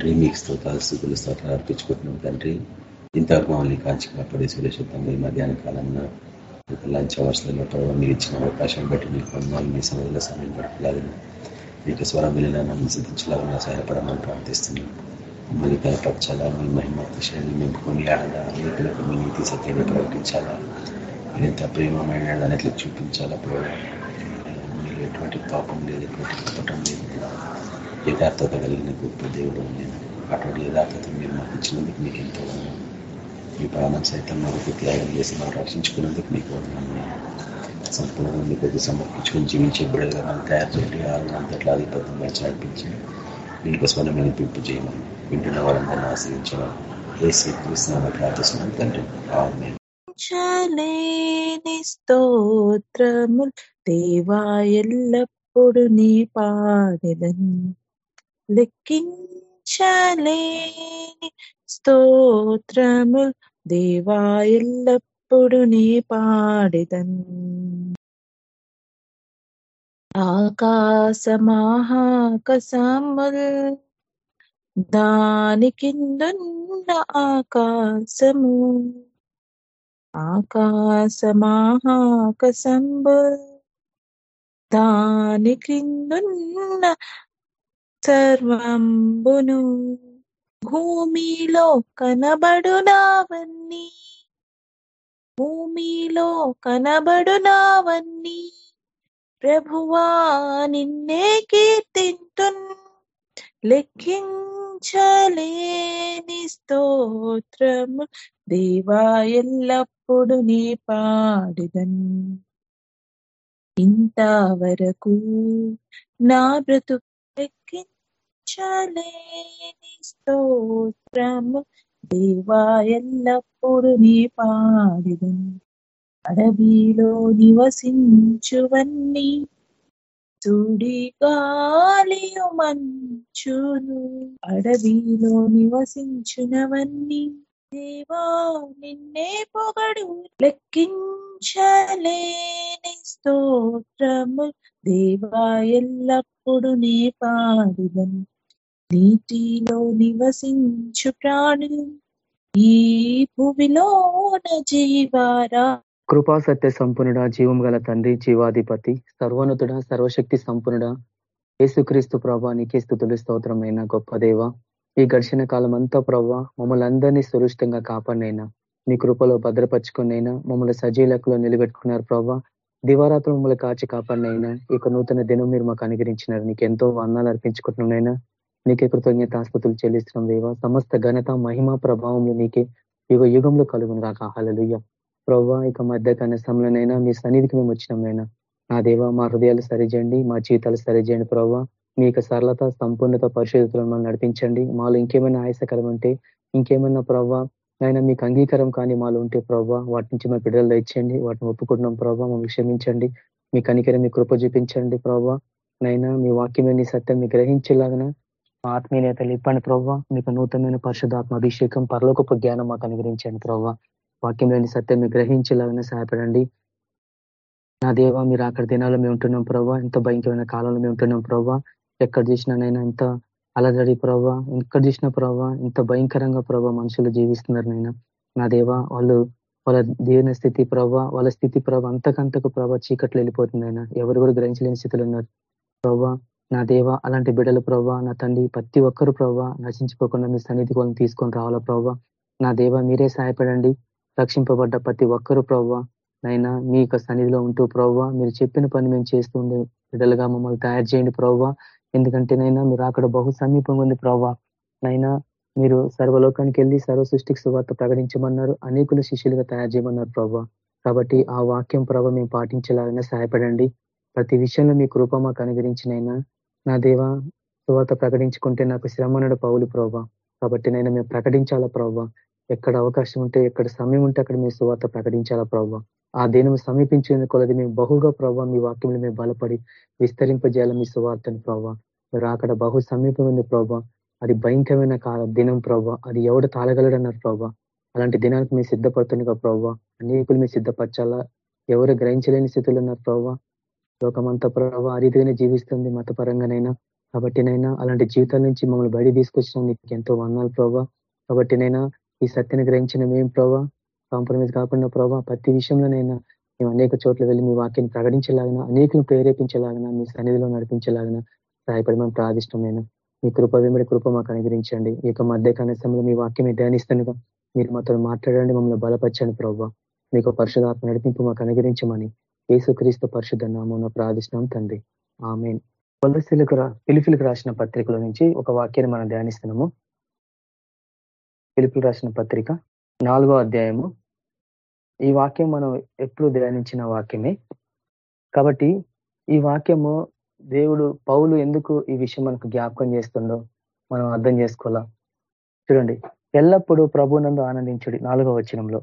తండ్రి మీకు స్తోతాలు స్థుతులు స్తోత్రాలు అర్పించుకుంటున్నాం తండ్రి. ఇంత మమ్మల్ని కాచి కాపాడే సురక్షితంగా ఈ మధ్యాహ్న కాలంలో లంచ్ అవర్స్లలో ప్రభావ మీరు ఇచ్చిన అవకాశం బట్టి మీకు వందలు మీ సమయంలో సమయం గడపలాగిన మీకు స్వరం విలీనాన్ని సిద్ధించలాగా సహాయపడమని ప్రార్థిస్తున్నాం. మళ్ళీ కనపరచాలా మీ మహిమ విషయాన్ని నింపుకొని ఆడాలా అనేకులకు మీ నీతి సత్యాన్ని ప్రకటించాలా? మీరు ఎంత ప్రేమమైన దాని చూపించాలా? ప్రభావ మీరు ఎటువంటి పాపం లేదు ఎటువంటి కుటుంబం లేదు. యథార్థత కలిగిన గొప్ప దేవుడు నేను అటువంటి యథార్థత మీరు మాకు ఇచ్చినందుకు మీకు ఎంతో మీ ప్రాణం సైతం మాకు త్యాగం చేసి మనం రక్షించుకున్నందుకు మీకు సంపూర్ణంగా మీ కొద్ది సమర్పించుకొని జీవించే బిడ్డలుగా మనం తయారు చేయండి. అంతట్లా ఆధిపత్యంగా చాటించి మీకు స్వరమైన పింపు చేయమని వింటున్న వారందరినీ ఆశ్రయించడం ఏ స్వీకరిస్తున్నామని ప్రార్థిస్తున్నాం తండ్రి. స్తోత్రము దేవా ఎల్లప్పుడు నీ పాడెదన్ లెక్కించలేని స్తోత్రము దేవా ఎల్లప్పుడు నీ పాడిదన్. ఆకాశమాహాకసముల్ దాని కిందున్న ఆకాశము. ఆకాశమాహాకసంబు దాని క్రిందున్న సర్వంబును భూమిలో కనబడునావన్నీ. భూమిలో కనబడునావన్నీ. ప్రభువా నిన్నే కీర్తింటున్ లెక్కించలేని స్తోత్రము దేవా ఎల్లప్పుడు నీ పాడిదన్. ఇంతవరకు నా బ్రతుకు లెక్కించలేని స్తోత్రము దేవా ఎల్లప్పుడు నీ పాడిదు అడవిలో నివసించువన్నీ. తుడి గాలియు మంచును అడవిలో నివసించునవన్నీ. దేవా నిన్నే పొగడు లెక్కించలేని స్తోత్రము. దేవా ఎల్లప్పుడు నీ పాడిదను నీటిలో నివసించు ప్రాణులు. ఈ భూమిలోన జీవారా. కృపా సత్య సంపన్నుడ జీవం గల తండ్రి జీవాధిపతి సర్వోన్నతుడ సర్వశక్తి సంపన్నుడ యేసుక్రీస్తు ప్రభా నీకే స్థుతులు స్తోత్రమైన గొప్ప దేవ. ఈ ఘర్షణ కాలం అంతా ప్రవ్వ మమ్మల్ని అందరినీ సురక్షితంగా కాపాడినైనా మీ కృపలో భద్రపరుచుకున్నైనా మమ్మల్ని సజీలకులో నిలబెట్టుకున్నారు ప్రవ్వ. దివారాత్రులు మమ్మల్ని కాచి కాపాడినైనా ఇక నూతన దినం మీరు మాకు అనుగ్రహించినారు. నీకు ఎంతో వర్ణాలు అర్పించుకుంటున్నాయినా నీకే కృతజ్ఞతాస్పతులు చెల్లిస్తున్నాం దేవా. సమస్త ఘనత మహిమ ప్రభావం నీకే యుగ యుగంలో కలుగును రాక హలలుయ్య ప్రవ్వ ఇక మధ్య కనసంలోనైనా మీ సన్నిధికి మేము వచ్చినామైనా నా దేవ మా హృదయాలు సరిచేయండి మా జీవితాలు సరిచేయండి ప్రవ్వా. మీ యొక్క సరళత సంపూర్ణత పరిశుద్ధులను మనం నడిపించండి. మాలో ఇంకేమైనా ఆయాసకరం ఉంటే ఇంకేమైనా ప్రవ్వా నైనా మీకు అంగీకారం కానీ మాలో ఉంటే ప్రవ్వా వాటి నుంచి మా బిడ్డలు ఇచ్చండి వాటిని ఒప్పుకుంటున్నాం ప్రవ్వా మమ్మల్ని క్షమించండి. మీ కనికరం మీ కృప చూపించండి ప్రవ్వా. నైనా మీ వాక్యమే సత్యం మీ గ్రహించేలాగన ఆత్మీయతలు ఇప్పండి ప్రవ్వా. మీకు నూతనమైన పరిశుధాత్మ అభిషేకం పరలోకపు జ్ఞానం మాకు అనుగ్రహించండి ప్రవ్వా. వాక్యంలోని సత్యం మీరు గ్రహించేలాగానే సహాయపడండి. నా దేవా మీరు అక్కడ దినాల్లో మేము ఉంటున్నాం ప్రవ్వా. ఎంతో భయంకరమైన కాలంలో మేము ఉంటున్నాం ప్రవ్వా. ఎక్కడ చూసినానైనా ఎంత అలజడి ప్రభావ ఎక్కడ చూసిన ప్రవ్వా ఇంత భయంకరంగా ప్రవ్వా మనుషులు జీవిస్తున్నారు నైనా. నా దేవా వాళ్ళు వాళ్ళ దేవుని స్థితి ప్రవ్వా వాళ్ళ స్థితి ప్రభ అంతకంతకు ప్రభా చీకట్లు వెళ్ళిపోతుంది ఆయన. ఎవరు కూడా గ్రహించలేని స్థితిలో ఉన్నారు. ప్రభావ నా దేవ అలాంటి బిడ్డలు ప్రభావ నా తండ్రి ప్రతి ఒక్కరు ప్రవ్వా నశించుకోకుండా మీ సన్నిధి వాళ్ళని తీసుకొని రావాలా ప్రభావ నా దేవ మీరే సహాయపడండి. రక్షింపబడ్డ ప్రతి ఒక్కరు ప్రవ్వ నైనా మీ యొక్క సన్నిధిలో ఉంటూ ప్రభావ మీరు చెప్పిన పని మేము చేస్తూ ఉండే బిడ్డలుగా మమ్మల్ని తయారు చేయండి ప్రవ్వ ఎందుకంటే నైనా మీరు అక్కడ బహు సమీపంగా ఉంది ప్రవ్వ. నైనా మీరు సర్వలోకానికి వెళ్ళి సర్వ సృష్టికి సువార్త ప్రకటించమన్నారు అనేకుల శిష్యులుగా తయారు చేయమన్నారు ప్రవ్వ. కాబట్టి ఆ వాక్యం ప్రభ మేము పాటించేలాగానే సహాయపడండి. ప్రతి విషయంలో మీ కృప మాకు అనుగ్రహించినైనా నా దేవ సువార్త ప్రకటించుకుంటే నాకు శ్రమ నడు పౌలు ప్రభావ కాబట్టి నైనా మేము ప్రకటించాలా ప్రభా ఎక్కడ అవకాశం ఉంటే ఎక్కడ సమయం ఉంటే అక్కడ మీ సువార్త ప్రకటించాలా ప్రభా ఆ దేని సమీపించేందుకు కొలది మేము బహుగా ప్రభావ మీ వాక్యంలో మేము బలపడి విస్తరింపజేయాలి మీ సువార్తని ప్రభావ మీరు అక్కడ బహు సమీపం ఉంది ప్రభావ అది భయంకరమైన కాల దినం ప్రభావ అది ఎవడు తాళగలడన్నారు ప్రభావ అలాంటి దినానికి మేము సిద్ధపడుతుండగా ప్రభావ అనేకులు మీరు సిద్ధపరచాలా? ఎవరు గ్రహించలేని స్థితిలో ఉన్నారు ప్రభావ లోకమంతా ప్రభావ ఆ రీతిగానే జీవిస్తుంది మతపరంగానైనా. కాబట్టి నైనా అలాంటి జీవితాల నుంచి మమ్మల్ని బయట తీసుకొచ్చిన నీకు ఎంతో వందాలు ప్రభావ కాబట్టినైనా ఈ సత్యని గ్రహించిన మేము ప్రభావ కాంప్రమైజ్ కాకుండా ప్రభావ ప్రతి విషయంలోనైనా మేము అనేక చోట్ల వెళ్ళి మీ వాక్యాన్ని ప్రకటించలాగిన అనేకలు ప్రేరేపించలాగిన మీ సన్నిధిలో నడిపించలాగిన సహాయపడి మేము ప్రాదిష్టమైన. మీ కృప వెంబడి కృప మాకు అనుగ్రహించండి. ఈ యొక్క మధ్య కనీసంలో మీ వాక్యమే ధ్యానిస్తుండగా మీరు మాతో మాట్లాడండి మమ్మల్ని బలపరచండి ప్రభావ మీకు పరిశుధాత్మ నడిపింపు మాకు అనుగ్రహించమని యేసుక్రీస్తు పరిశుద్ధ నామం ప్రార్థిస్తున్నాం తండ్రి. ఆమె కొలసిలకు పిలుపులకు రాసిన పత్రికల నుంచి ఒక వాక్యాన్ని మనం ధ్యానిస్తున్నాము. పిలుపులు రాసిన పత్రిక నాలుగో అధ్యాయము ఈ వాక్యం మనం ఎప్పుడు ధ్యానించిన వాక్యమే. కాబట్టి ఈ వాక్యము దేవుడు పౌలు ఎందుకు ఈ విషయం మనకు జ్ఞాపకం చేస్తుండో మనం అర్థం చేసుకోవాలా? చూడండి ఎల్లప్పుడూ ప్రభునందు ఆనందించుడి. నాలుగో వచనంలో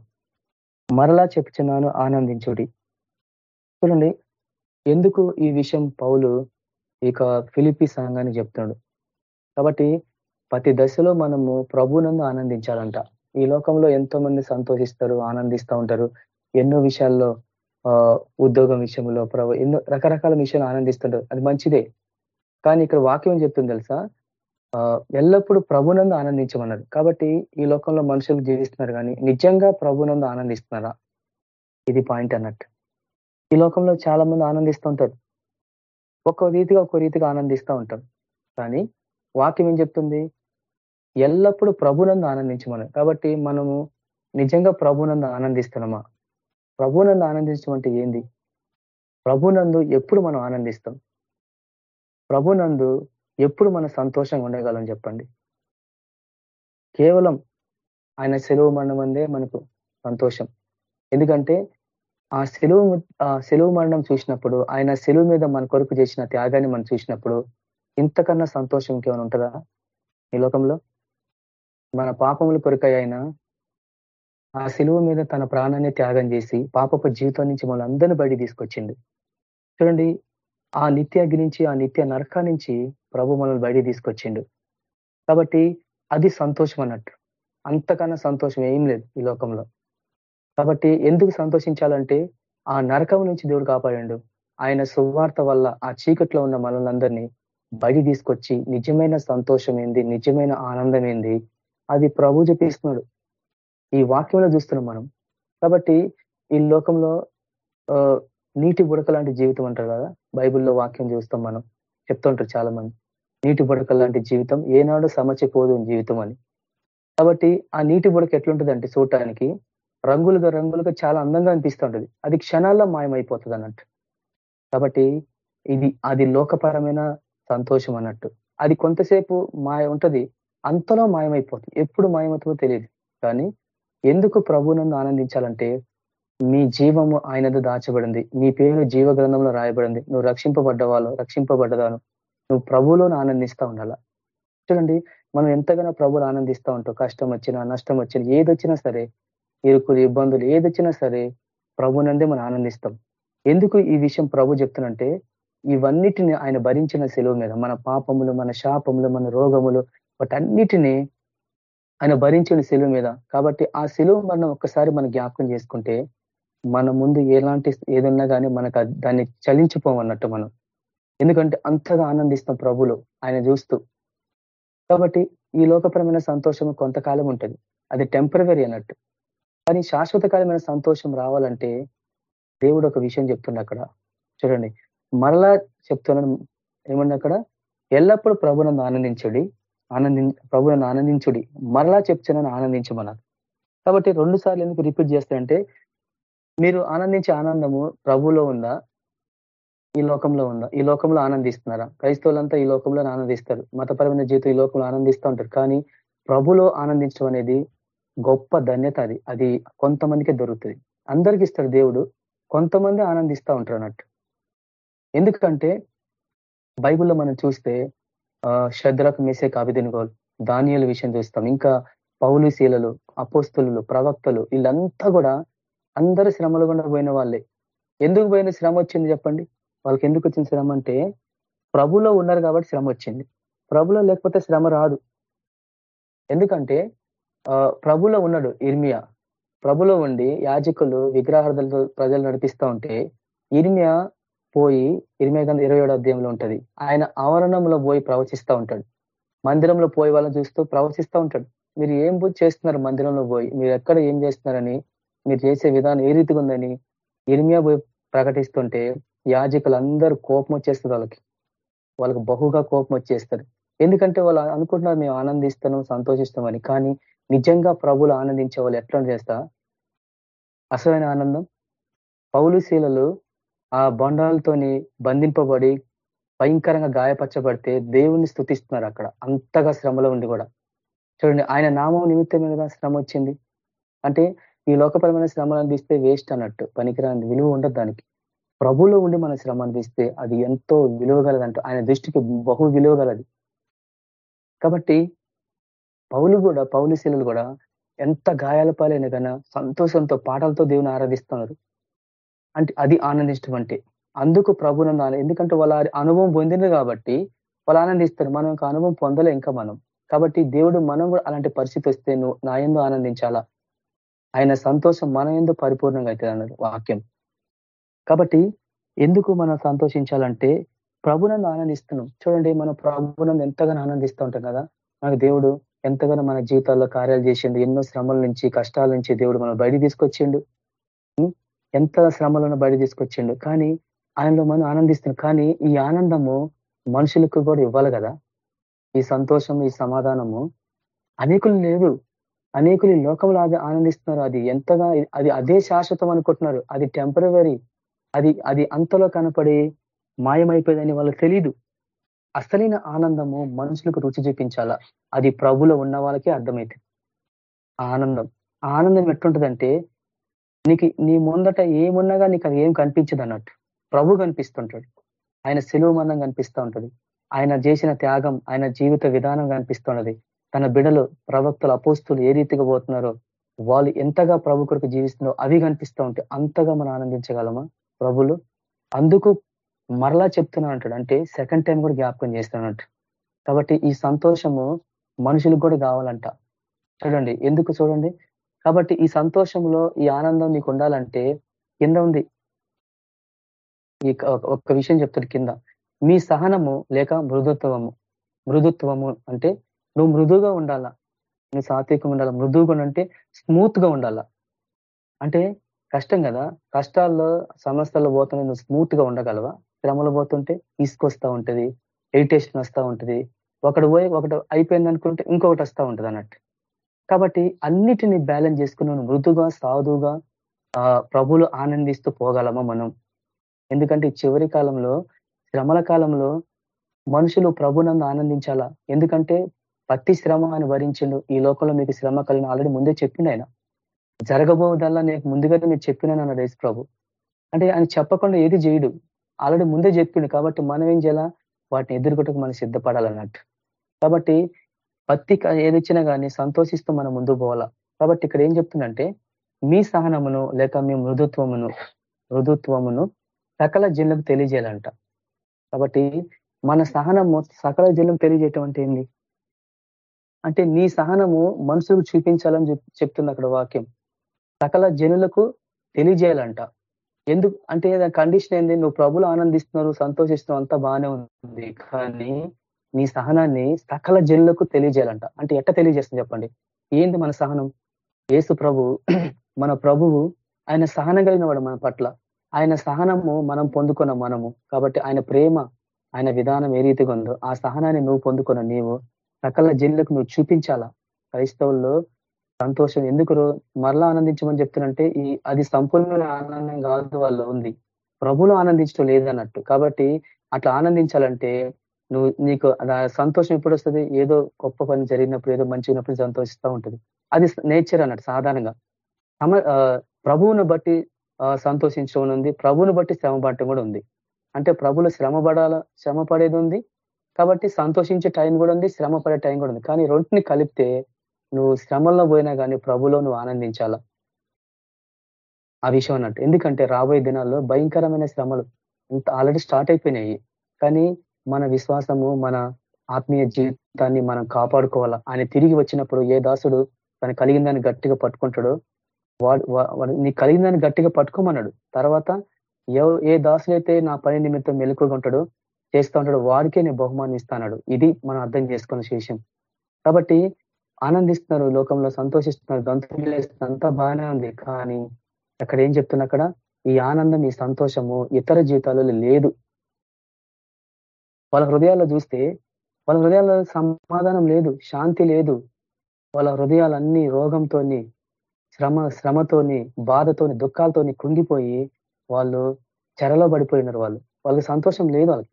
మరలా చెప్తున్నాను ఆనందించుడి. చూడండి ఎందుకు ఈ విషయం పౌలు ఇక ఫిలిపి సంఘాన్ని చెప్తున్నాడు? కాబట్టి ప్రతి దశలో మనము ప్రభునందు ఆనందించాలంట. ఈ లోకంలో ఎంతో మంది సంతోషిస్తారు ఆనందిస్తూ ఉంటారు. ఎన్నో విషయాల్లో ఉద్యోగం విషయంలో ప్రభు ఎన్నో రకరకాల విషయాలు ఆనందిస్తుంటారు. అది మంచిదే. కానీ ఇక్కడ వాక్యం చెప్తుంది తెలుసా? ఎల్లప్పుడూ ప్రభునందు ఆనందించమన్నారు. కాబట్టి ఈ లోకంలో మనుషులు జీవిస్తున్నారు కానీ నిజంగా ప్రభునందు ఆనందిస్తున్నారా? ఇది పాయింట్ అన్నట్టు. ఈ లోకంలో చాలా మంది ఆనందిస్తూ ఉంటారు. ఒక్కో రీతిగా ఒక్కో రీతిగా ఆనందిస్తూ ఉంటారు. కానీ వాక్యం ఏం చెప్తుంది? ఎల్లప్పుడూ ప్రభునందు ఆనందించమని. కాబట్టి మనము నిజంగా ప్రభునందు ఆనందిస్తున్నామా? ప్రభునందు ఆనందించడం అంటే ఏంది? ప్రభునందు ఎప్పుడు మనం ఆనందిస్తాం? ప్రభునందు ఎప్పుడు మనం సంతోషంగా ఉండగలం చెప్పండి? కేవలం ఆయన సెలవు మరణం అందే మనకు సంతోషం. ఎందుకంటే ఆ సెలవు ఆ సెలవు మరణం చూసినప్పుడు ఆయన సెలవు మీద మన కొరకు చేసిన త్యాగాన్ని మనం చూసినప్పుడు ఇంతకన్నా సంతోషం ఇంకేమైనా ఉంటుందా? ఈ లోకంలో? మన పాపముల కొరకై ఆయన ఆ సిలువ మీద తన ప్రాణాన్ని త్యాగం చేసి పాపపు జీవితం నుంచి మన అందరిని బయట తీసుకొచ్చింది చూడండి ఆ నిత్య నుంచి ఆ నిత్య నరక నుంచి ప్రభు మనల్ని బయట తీసుకొచ్చిండు. కాబట్టి అది సంతోషం అన్నట్టు. అంతకన్నా సంతోషం ఏం లేదు ఈ లోకంలో. కాబట్టి ఎందుకు సంతోషించాలంటే ఆ నరకం నుంచి దేవుడు కాపాడండు. ఆయన సువార్త వల్ల ఆ చీకట్లో ఉన్న మనల్ని బయట తీసుకొచ్చి నిజమైన సంతోషం ఏంది నిజమైన ఆనందం ఏంది అది ప్రభు చెప్పిస్తున్నాడు ఈ వాక్యంలో చూస్తున్నాం మనం. కాబట్టి ఈ లోకంలో నీటి బుడక లాంటి జీవితం అంటారు కదా? బైబిల్లో వాక్యం చూస్తాం మనం. చెప్తుంటారు చాలా మంది నీటి బుడక లాంటి జీవితం ఏనాడు సమచిపోదు జీవితం అని. కాబట్టి ఆ నీటి బుడక ఎట్లుంటుందంటే చూడటానికి రంగులుగా రంగులుగా చాలా అందంగా అనిపిస్తుంటది. అది క్షణాల్లో మాయమైపోతుంది అన్నట్టు. కాబట్టి ఇది అది లోకపరమైన సంతోషం అన్నట్టు. అది కొంతసేపు మాయ ఉంటది అంతలో మాయమైపోతుంది. ఎప్పుడు మాయమవుతుందో తెలియదు. కానీ ఎందుకు ప్రభునందు ఆనందించాలంటే మీ జీవము ఆయనది దాచబడింది. మీ పేరు జీవ గ్రంథంలో రాయబడింది. నువ్వు రక్షింపబడ్డవాళ్ళు రక్షింపబడ్డదాను. నువ్వు ప్రభువులోనే ఆనందిస్తా ఉండాల. చూడండి మనం ఎంతగానో ప్రభులు ఆనందిస్తూ ఉంటాం. కష్టం వచ్చినా నష్టం వచ్చినా ఏదొచ్చినా సరే ఇరుకులు ఇబ్బందులు ఏదొచ్చినా సరే ప్రభునందే మనం ఆనందిస్తాం. ఎందుకు ఈ విషయం ప్రభు చెప్తున్నంటే ఇవన్నిటిని ఆయన భరించిన సెలవు మీద మన పాపములు మన శాపములు మన రోగములు వాటన్నిటినీ ఆయన భరించిన శిలువ మీద. కాబట్టి ఆ శిలువ మరణం ఒక్కసారి మనం జ్ఞాపకం చేసుకుంటే మన ముందు ఎలాంటి ఏదన్నా కానీ మనకు దాన్ని చలించిపోమన్నట్టు మనం. ఎందుకంటే అంతగా ఆనందిస్తాం ప్రభులు ఆయన చూస్తూ. కాబట్టి ఈ లోకపరమైన సంతోషం కొంతకాలం ఉంటుంది. అది టెంపరీ అన్నట్టు. కానీ శాశ్వతకాలమైన సంతోషం రావాలంటే దేవుడు ఒక విషయం చెప్తున్నా అక్కడ. చూడండి. మరలా చెప్తున్నాను ఏమన్నా అక్కడ? ఎల్లప్పుడూ ప్రభునందు ఆనందించండి. ఆనంది ప్రభులను ఆనందించుడి. మరలా చెప్తున్నాను ఆనందించమన్నారు కాబట్టి రెండు సార్లు ఎందుకు రిపీట్ చేస్తారంటే మీరు ఆనందించే ఆనందము ప్రభులో ఉందా? ఈ లోకంలో ఉందా? ఈ లోకంలో ఆనందిస్తున్నారా? క్రైస్తవులంతా ఈ లోకంలో ఆనందిస్తారు. మతపరమైన జీవితం ఈ లోకంలో ఆనందిస్తూ ఉంటారు. కానీ ప్రభులో ఆనందించడం అనేది గొప్ప ధన్యత అది. అది కొంతమందికే దొరుకుతుంది. అందరికి ఇస్తాడు దేవుడు. కొంతమంది ఆనందిస్తూ ఉంటారు అన్నట్టు. ఎందుకంటే బైబిల్లో మనం చూస్తే శద్రకు మేసే కావిదినుగోలు ధాన్యాల విషయం చూస్తాం. ఇంకా పౌలు శీలలు అపోస్తులు ప్రవక్తలు వీళ్ళంతా కూడా అందరు శ్రమలు గుండా పోయిన వాళ్ళే. ఎందుకు పోయిన శ్రమ వచ్చింది చెప్పండి? వాళ్ళకి ఎందుకు వచ్చిన శ్రమ అంటే ప్రభులో ఉన్నారు కాబట్టి శ్రమ వచ్చింది. ప్రభులో లేకపోతే శ్రమ రాదు. ఎందుకంటే ప్రభులో ఉన్నాడు ఇర్మియా. ప్రభులో ఉండి యాజకులు విగ్రహార్థలతో ప్రజలు నడిపిస్తూ ఉంటే ఇర్మియా పోయి ఇరవై గంట ఇరవై ఏడు అధ్యాయంలో ఉంటది. ఆయన ఆవరణంలో పోయి ప్రవచిస్తూ ఉంటాడు. మందిరంలో పోయి వాళ్ళని చూస్తూ ప్రవచిస్తూ ఉంటాడు. మీరు ఏం చేస్తున్నారు మందిరంలో పోయి? మీరు ఎక్కడ ఏం చేస్తున్నారని? మీరు చేసే విధానం ఏ రీతిగా ఉందని ఇర్మియా పోయి ప్రకటిస్తుంటే యాజకులందరూ కోపం వచ్చేస్తుంది వాళ్ళకి. వాళ్ళకి బహుగా కోపం వచ్చేస్తారు ఎందుకంటే వాళ్ళు అనుకుంటున్నారు మేము ఆనందిస్తాను సంతోషిస్తామని. కానీ నిజంగా ప్రభులు ఆనందించే వాళ్ళు ఎట్లా చేస్తా అసలైన ఆనందం? పౌలు శీలలు ఆ బొండాలతోని బంధింపబడి భయంకరంగా గాయపరచబడితే దేవుణ్ణి స్థుతిస్తున్నారు అక్కడ. అంతగా శ్రమలో ఉండి కూడా. చూడండి ఆయన నామం నిమిత్తమే కదా శ్రమ వచ్చింది. అంటే ఈ లోకపరమైన శ్రమలు అనిపిస్తే వేస్ట్ అన్నట్టు పనికిరాని విలువ ఉండదు దానికి. ప్రభులో ఉండి మన శ్రమ అనిపిస్తే అది ఎంతో విలువ గలదంట ఆయన దృష్టికి బహు విలువ గలది. కాబట్టి పౌలు కూడా పౌలు కూడా ఎంత గాయాల పాలైన కన్నా సంతోషంతో పాటలతో దేవుని ఆరాధిస్తున్నారు. అంటే అది ఆనందించడం అంటే అందుకు ప్రభునందు ఎందుకంటే వాళ్ళ అనుభవం పొందింది కాబట్టి వాళ్ళు ఆనందిస్తారు. మనం ఇంకా అనుభవం పొందలే ఇంకా మనం. కాబట్టి దేవుడు మనం కూడా అలాంటి పరిస్థితి వస్తే నువ్వు నా ఎందు ఆనందించాలా? ఆయన సంతోషం మన ఎందు పరిపూర్ణంగా అవుతుంది అన్నారు వాక్యం. కాబట్టి ఎందుకు మనం సంతోషించాలంటే ప్రభునందు ఆనందిస్తున్నాం. చూడండి మనం ప్రభునందు ఎంతగానో ఆనందిస్తూ ఉంటాం కదా. మనకు దేవుడు ఎంతగానో మన జీవితాల్లో కార్యాలు చేసిండు. ఎన్నో శ్రమల నుంచి కష్టాల నుంచి దేవుడు మనం బయట తీసుకొచ్చిండు. ఎంత శ్రమలను బయట తీసుకొచ్చిండు. కానీ ఆయనలో మనం ఆనందిస్తున్నాం. కానీ ఈ ఆనందము మనుషులకు కూడా ఇవ్వాలి కదా. ఈ సంతోషం ఈ సమాధానము అనేకులు లేదు అనేకులు ఈ లోకంలో అది ఆనందిస్తున్నారు. అది ఎంతగా అది అదే శాశ్వతం అనుకుంటున్నారు. అది టెంపరవరీ అది అది అంతలో కనపడి మాయమైపోయిందని వాళ్ళకి తెలీదు. అసలైన ఆనందము మనుషులకు రుచి చూపించాలా? అది ప్రభులో ఉన్న వాళ్ళకే అర్థమైతుంది ఆనందం. ఆనందం ఎట్లుంటదంటే నీకు నీ ముందట ఏమున్నగా నీకు అది ఏం కనిపించదు అన్నట్టు. ప్రభు కనిపిస్తుంటాడు. ఆయన సెలవు మరణం కనిపిస్తూ ఉంటది. ఆయన చేసిన త్యాగం ఆయన జీవిత విధానం కనిపిస్తున్నది తన బిడలు ప్రవక్తలు అపోస్తులు ఏ రీతిగా పోతున్నారో వాళ్ళు ఎంతగా ప్రభు కొరకు జీవిస్తుందో అవి కనిపిస్తూ ఉంటే అంతగా మనం ఆనందించగలమా? ప్రభులు అందుకు మరలా చెప్తున్నా అంటాడు. అంటే సెకండ్ టైం కూడా జ్ఞాపకం చేస్తానంట కాబట్టి ఈ సంతోషము మనుషులకు కూడా కావాలంట. చూడండి ఎందుకు చూడండి? కాబట్టి ఈ సంతోషంలో ఈ ఆనందం నీకు ఉండాలంటే కింద ఉంది. ఈ ఒక్క విషయం చెప్తాడు కింద. మీ సహనము లేక మృదుత్వము. మృదుత్వము అంటే నువ్వు మృదుగా ఉండాలా? నువ్వు సాత్వికంగా ఉండాలా? మృదువుగా అంటే స్మూత్గా ఉండాలా? అంటే కష్టం కదా? కష్టాల్లో సమస్యల్లో పోతుంటే నువ్వు స్మూత్గా ఉండగలవా? శ్రమలు పోతుంటే తీసుకొస్తా ఉంటది. ఎడిటేషన్ వస్తూ ఉంటది. ఒకటి పోయి ఒకటి అయిపోయింది అనుకుంటే ఇంకొకటి వస్తూ ఉంటది అన్నట్టు. కాబట్టి అన్నిటిని బ్యాలెన్స్ చేసుకుని మృదుగా సాధుగా ఆ ప్రభులు ఆనందిస్తూ పోగలమా మనం? ఎందుకంటే చివరి కాలంలో శ్రమల కాలంలో మనుషులు ప్రభునందు ఆనందించాలా? ఎందుకంటే ప్రతి శ్రమ అని భరించిండు ఈ లోకంలో మీకు శ్రమ కలిగిన ఆల్రెడీ ముందే చెప్పిండు ఆయన. జరగబోదల్లా నీకు ముందుగానే మీరు చెప్పినాను అన్నాడు యేసు ప్రభు. అంటే ఆయన చెప్పకుండా ఏది చేయడు. ఆల్రెడీ ముందే చెప్పిండు కాబట్టి మనం ఏం చేయాలా? వాటిని ఎదుర్కొట్టకు మనం సిద్ధపడాలన్నట్టు. కాబట్టి పత్తి ఏదిచ్చినా కానీ సంతోషిస్తూ మనం ముందు పోవాలా? కాబట్టి ఇక్కడ ఏం చెప్తుందంటే మీ సహనమును లేక మీ మృదుత్వమును మృదుత్వమును సకల జిల్లకు తెలియజేయాలంట. కాబట్టి మన సహనము సకల జిల్లకు తెలియజేయటం అంటే ఏంది? అంటే నీ సహనము మనుషులకు చూపించాలని చెప్తుంది అక్కడ వాక్యం. సకల జనులకు తెలియజేయాలంట. ఎందుకు అంటే కండిషన్ ఏంది? నువ్వు ప్రభులు ఆనందిస్తున్నారు సంతోషిస్తున్నావు అంతా బాగానే ఉంది. కానీ నీ సహనాన్ని సకల జనులకు తెలియజేయాలంట. అంటే ఎట్ట తెలియజేస్తుంది చెప్పండి? ఏంది మన సహనం? ఏసు ప్రభు మన ప్రభువు ఆయన సహనం కలిగిన వాడు మన పట్ల. ఆయన సహనము మనం పొందుకున్న మనము. కాబట్టి ఆయన ప్రేమ ఆయన విధానం ఏ రీతిగా ఉందో ఆ సహనాన్ని నువ్వు పొందుకున్న నీవు సకల జనులకు నువ్వు చూపించాలా? క్రైస్తవుల్లో సంతోషం ఎందుకు మరలా ఆనందించమని చెప్తున్నంటే ఈ అది సంపూర్ణమైన ఆనందం కాదు వాళ్ళు ఉంది. ప్రభులు ఆనందించడం లేదన్నట్టు. కాబట్టి అట్లా ఆనందించాలంటే నువ్వు నీకు సంతోషం ఎప్పుడు వస్తుంది? ఏదో గొప్ప పని జరిగినప్పుడు ఏదో మంచిగా సంతోషిస్తూ ఉంటుంది. అది నేచర్ అన్నట్టు సాధారణంగా. సమ ప్రభువును బట్టి సంతోషించడం ఉంది. ప్రభువును బట్టి శ్రమ పడటం కూడా ఉంది. అంటే ప్రభులు శ్రమ పడాల శ్రమ పడేది ఉంది. కాబట్టి సంతోషించే టైం కూడా ఉంది శ్రమ పడే టైం కూడా ఉంది. కానీ రెంటిని కలిపితే నువ్వు శ్రమంలో పోయినా కానీ ప్రభులో నువ్వు ఆనందించాలా. ఆ విషయం అన్నట్టు. ఎందుకంటే రాబోయే దినాల్లో భయంకరమైన శ్రమలు ఇంత ఆల్రెడీ స్టార్ట్ అయిపోయినాయి. కానీ మన విశ్వాసము మన ఆత్మీయ జీవితాన్ని మనం కాపాడుకోవాలా? ఆయన తిరిగి వచ్చినప్పుడు ఏ దాసుడు తను కలిగిన దాన్ని గట్టిగా పట్టుకుంటాడో వాడు నీ కలిగిన దాన్ని గట్టిగా పట్టుకోమన్నాడు. తర్వాత ఏ దాసులైతే నా పని నిమిత్తం మెలుకుగా ఉంటాడో చేస్తూ ఉంటాడు వాడికే నేను బహుమానం ఇది మనం అర్థం చేసుకున్న విషయం కాబట్టి ఆనందిస్తున్నారు లోకంలో సంతోషిస్తున్నారు గంతులు అంతా బాగానే ఉంది. కానీ అక్కడ ఏం చెప్తున్నా అక్కడ ఈ ఆనందం ఈ సంతోషము ఇతర జీవితాలలో లేదు. వాళ్ళ హృదయాల్లో చూస్తే వాళ్ళ హృదయాల్లో సమాధానం లేదు శాంతి లేదు. వాళ్ళ హృదయాలన్నీ రోగంతో శ్రమ శ్రమతోని బాధతోని దుఃఖాలతోని కుంగిపోయి వాళ్ళు చెరలో పడిపోయినారు వాళ్ళు. వాళ్ళకి సంతోషం లేదు వాళ్ళకి.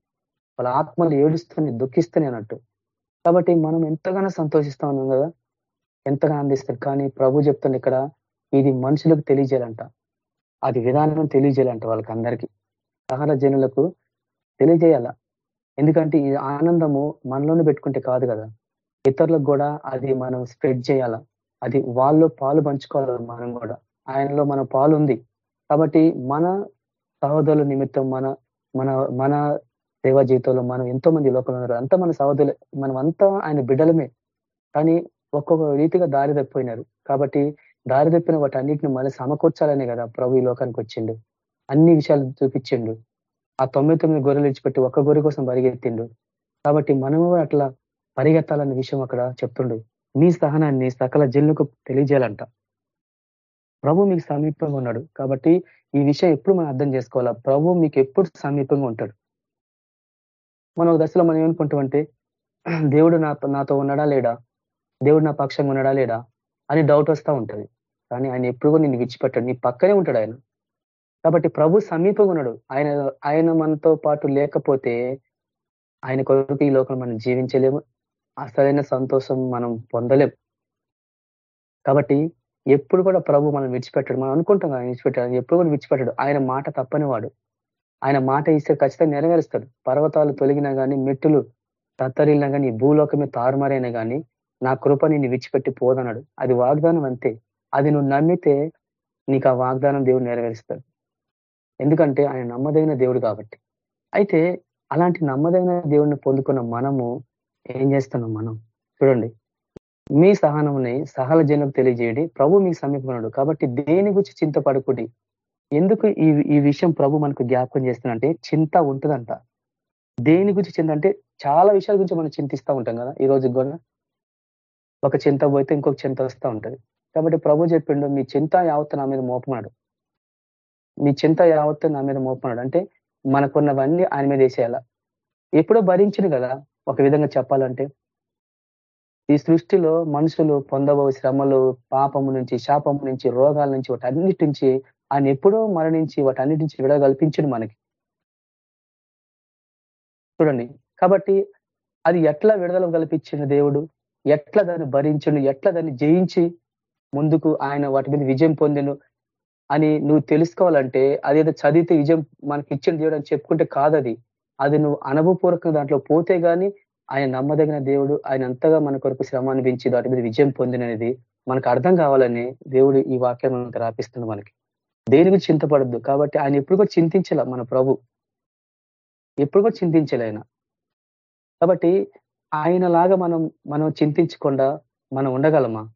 వాళ్ళ ఆత్మలు ఏడుస్తూనే దుఃఖిస్తూనే అన్నట్టు. కాబట్టి మనం ఎంతగానో సంతోషిస్తా ఉన్నాం కదా. ఎంతగా అందిస్తారు. కానీ ప్రభు చెప్తుంది ఇక్కడ ఇది మనుషులకు తెలియజేయాలంట. అది విధానం తెలియజేయాలంట వాళ్ళకి అందరికీ సహన జనులకు తెలియజేయాల. ఎందుకంటే ఈ ఆనందము మనలోనే పెట్టుకుంటే కాదు కదా. ఇతరులకు కూడా అది మనం స్ప్రెడ్ చేయాల? అది వాళ్ళు పాలు పంచుకోవాలి మనం కూడా? ఆయనలో మన పాలు ఉంది కాబట్టి మన సహోదరుల నిమిత్తం మన మన మన సేవా జీవితంలో మనం ఎంతో మంది లోకంలో ఉన్నారు. అంతా మన సహోదరులు. మనం అంతా ఆయన బిడ్డలమే. కానీ ఒక్కొక్క రీతిగా దారి తప్పిపోయినారు. కాబట్టి దారి తప్పిన వాటి అన్నిటిని మళ్ళీ సమకూర్చాలనే కదా ప్రభు ఈ లోకానికి వచ్చిండు. అన్ని విషయాలు చూపించిండు. ఆ తొమ్మిది తొమ్మిది గొర్రెలు ఇచ్చిపెట్టి ఒక్క గొర్రె కోసం పరిగెత్తిండు. కాబట్టి మనము అట్లా పరిగెత్తాలన్న విషయం అక్కడ చెప్తుండు. మీ సహనాన్ని సకల జన్లకు తెలియజేయాలంట. ప్రభు మీకు సమీపంగా ఉన్నాడు. కాబట్టి ఈ విషయం ఎప్పుడు మనం అర్థం చేసుకోవాలా? ప్రభు మీకు ఎప్పుడు సమీపంగా ఉంటాడు. మనం ఒక దశలో మనం ఏమనుకుంటామంటే దేవుడు నాతో నాతో ఉన్నాడా లేడా? దేవుడు నా పక్షంగా ఉన్నాడా లేడా? అని డౌట్ వస్తూ ఉంటుంది. కానీ ఆయన ఎప్పుడు కూడా నిన్ను విడిచిపెట్టాడు. నీ పక్కనే ఉంటాడు ఆయన. కాబట్టి ప్రభు సమీపంగా ఉన్నాడు. ఆయన ఆయన మనతో పాటు లేకపోతే ఆయన కొరకు ఈ లోకం మనం జీవించలేము. అసలైన సంతోషం మనం పొందలేం. కాబట్టి ఎప్పుడు కూడా ప్రభు మనం విడిచిపెట్టాడు. మనం అనుకుంటాం ఆయన విడిచిపెట్టాడు ఎప్పుడు కూడా విడిచిపెట్టాడు. ఆయన మాట తప్పని వాడు ఆయన మాట ఇస్తే ఖచ్చితంగా నెరవేరుస్తాడు. పర్వతాలు తొలగినా కానీ మెట్టులు తత్తరిల్లినా కానీ భూలోకమే తారుమారైనా కానీ నా కృప నిన్ను విడిచిపెట్టి పోదన్నాడు. అది వాగ్దానం అంతే. అది నువ్వు నమ్మితే నీకు ఆ వాగ్దానం దేవుడు నెరవేరుస్తాడు. ఎందుకంటే ఆయన నమ్మదగిన దేవుడు కాబట్టి. అయితే అలాంటి నమ్మదగిన దేవుడిని పొందుకున్న మనము ఏం చేస్తున్నాం మనం? చూడండి. మీ సహనంని సహల జనులకు తెలియజేయడి. ప్రభు మీకు సమీపమన్నాడు కాబట్టి దేని గురించి చింతపడకుడి? ఎందుకు ఈ ఈ విషయం ప్రభు మనకు జ్ఞాపకం చేస్తుందంటే చింత ఉంటుందంట. దేని గురించి చింత అంటే చాలా విషయాల గురించి మనం చింతిస్తూ ఉంటాం కదా ఈ రోజు కూడా. ఒక చింత పోతే ఇంకొక చింత వస్తూ ఉంటది. కాబట్టి ప్రభు చెప్పిండు మీ చింత యావత్ నా మీద మోపమాడు నీ చింత యావత్తు నా మీద మోపమాడు అంటే మనకున్నవన్నీ ఆయన మీద వేసేయాల? ఎప్పుడో భరించింది కదా ఒక విధంగా చెప్పాలంటే. ఈ సృష్టిలో మనుషులు పొందబో శ్రమలు పాపము నుంచి శాపము నుంచి రోగాల నుంచి వాటి అన్నిటి నుంచి ఆయన ఎప్పుడో మరణించి వాటి అన్నిటి నుంచి విడ కల్పించడు మనకి. చూడండి. కాబట్టి అది ఎట్లా విడుదల కల్పించిన దేవుడు? ఎట్లా దాన్ని భరించను ఎట్లా దాన్ని జయించి ముందుకు ఆయన వాటి మీద విజయం పొందిను? అని నువ్వు తెలుసుకోవాలంటే అదేదో చదివితే విజయం మనకి ఇచ్చిన దేవుడు అని చెప్పుకుంటే కాదది. అది నువ్వు అనుభవపూర్వకంగా దాంట్లో పోతే గాని ఆయన నమ్మదగిన దేవుడు ఆయన అంతగా మన కొరకు శ్రమ అనిపించి దాటి మీద విజయం పొందినది మనకు అర్థం కావాలని దేవుడు ఈ వాక్యం మనకు రాపిస్తుంది మనకి. దేని గురించి చింతపడద్దు కాబట్టి ఆయన ఎప్పుడు కూడా చింతించాల మన ప్రభు. ఎప్పుడు కూడా చింతించాలి ఆయన. కాబట్టి ఆయనలాగా మనం మనం చింతించకుండా మనం ఉండగలమా?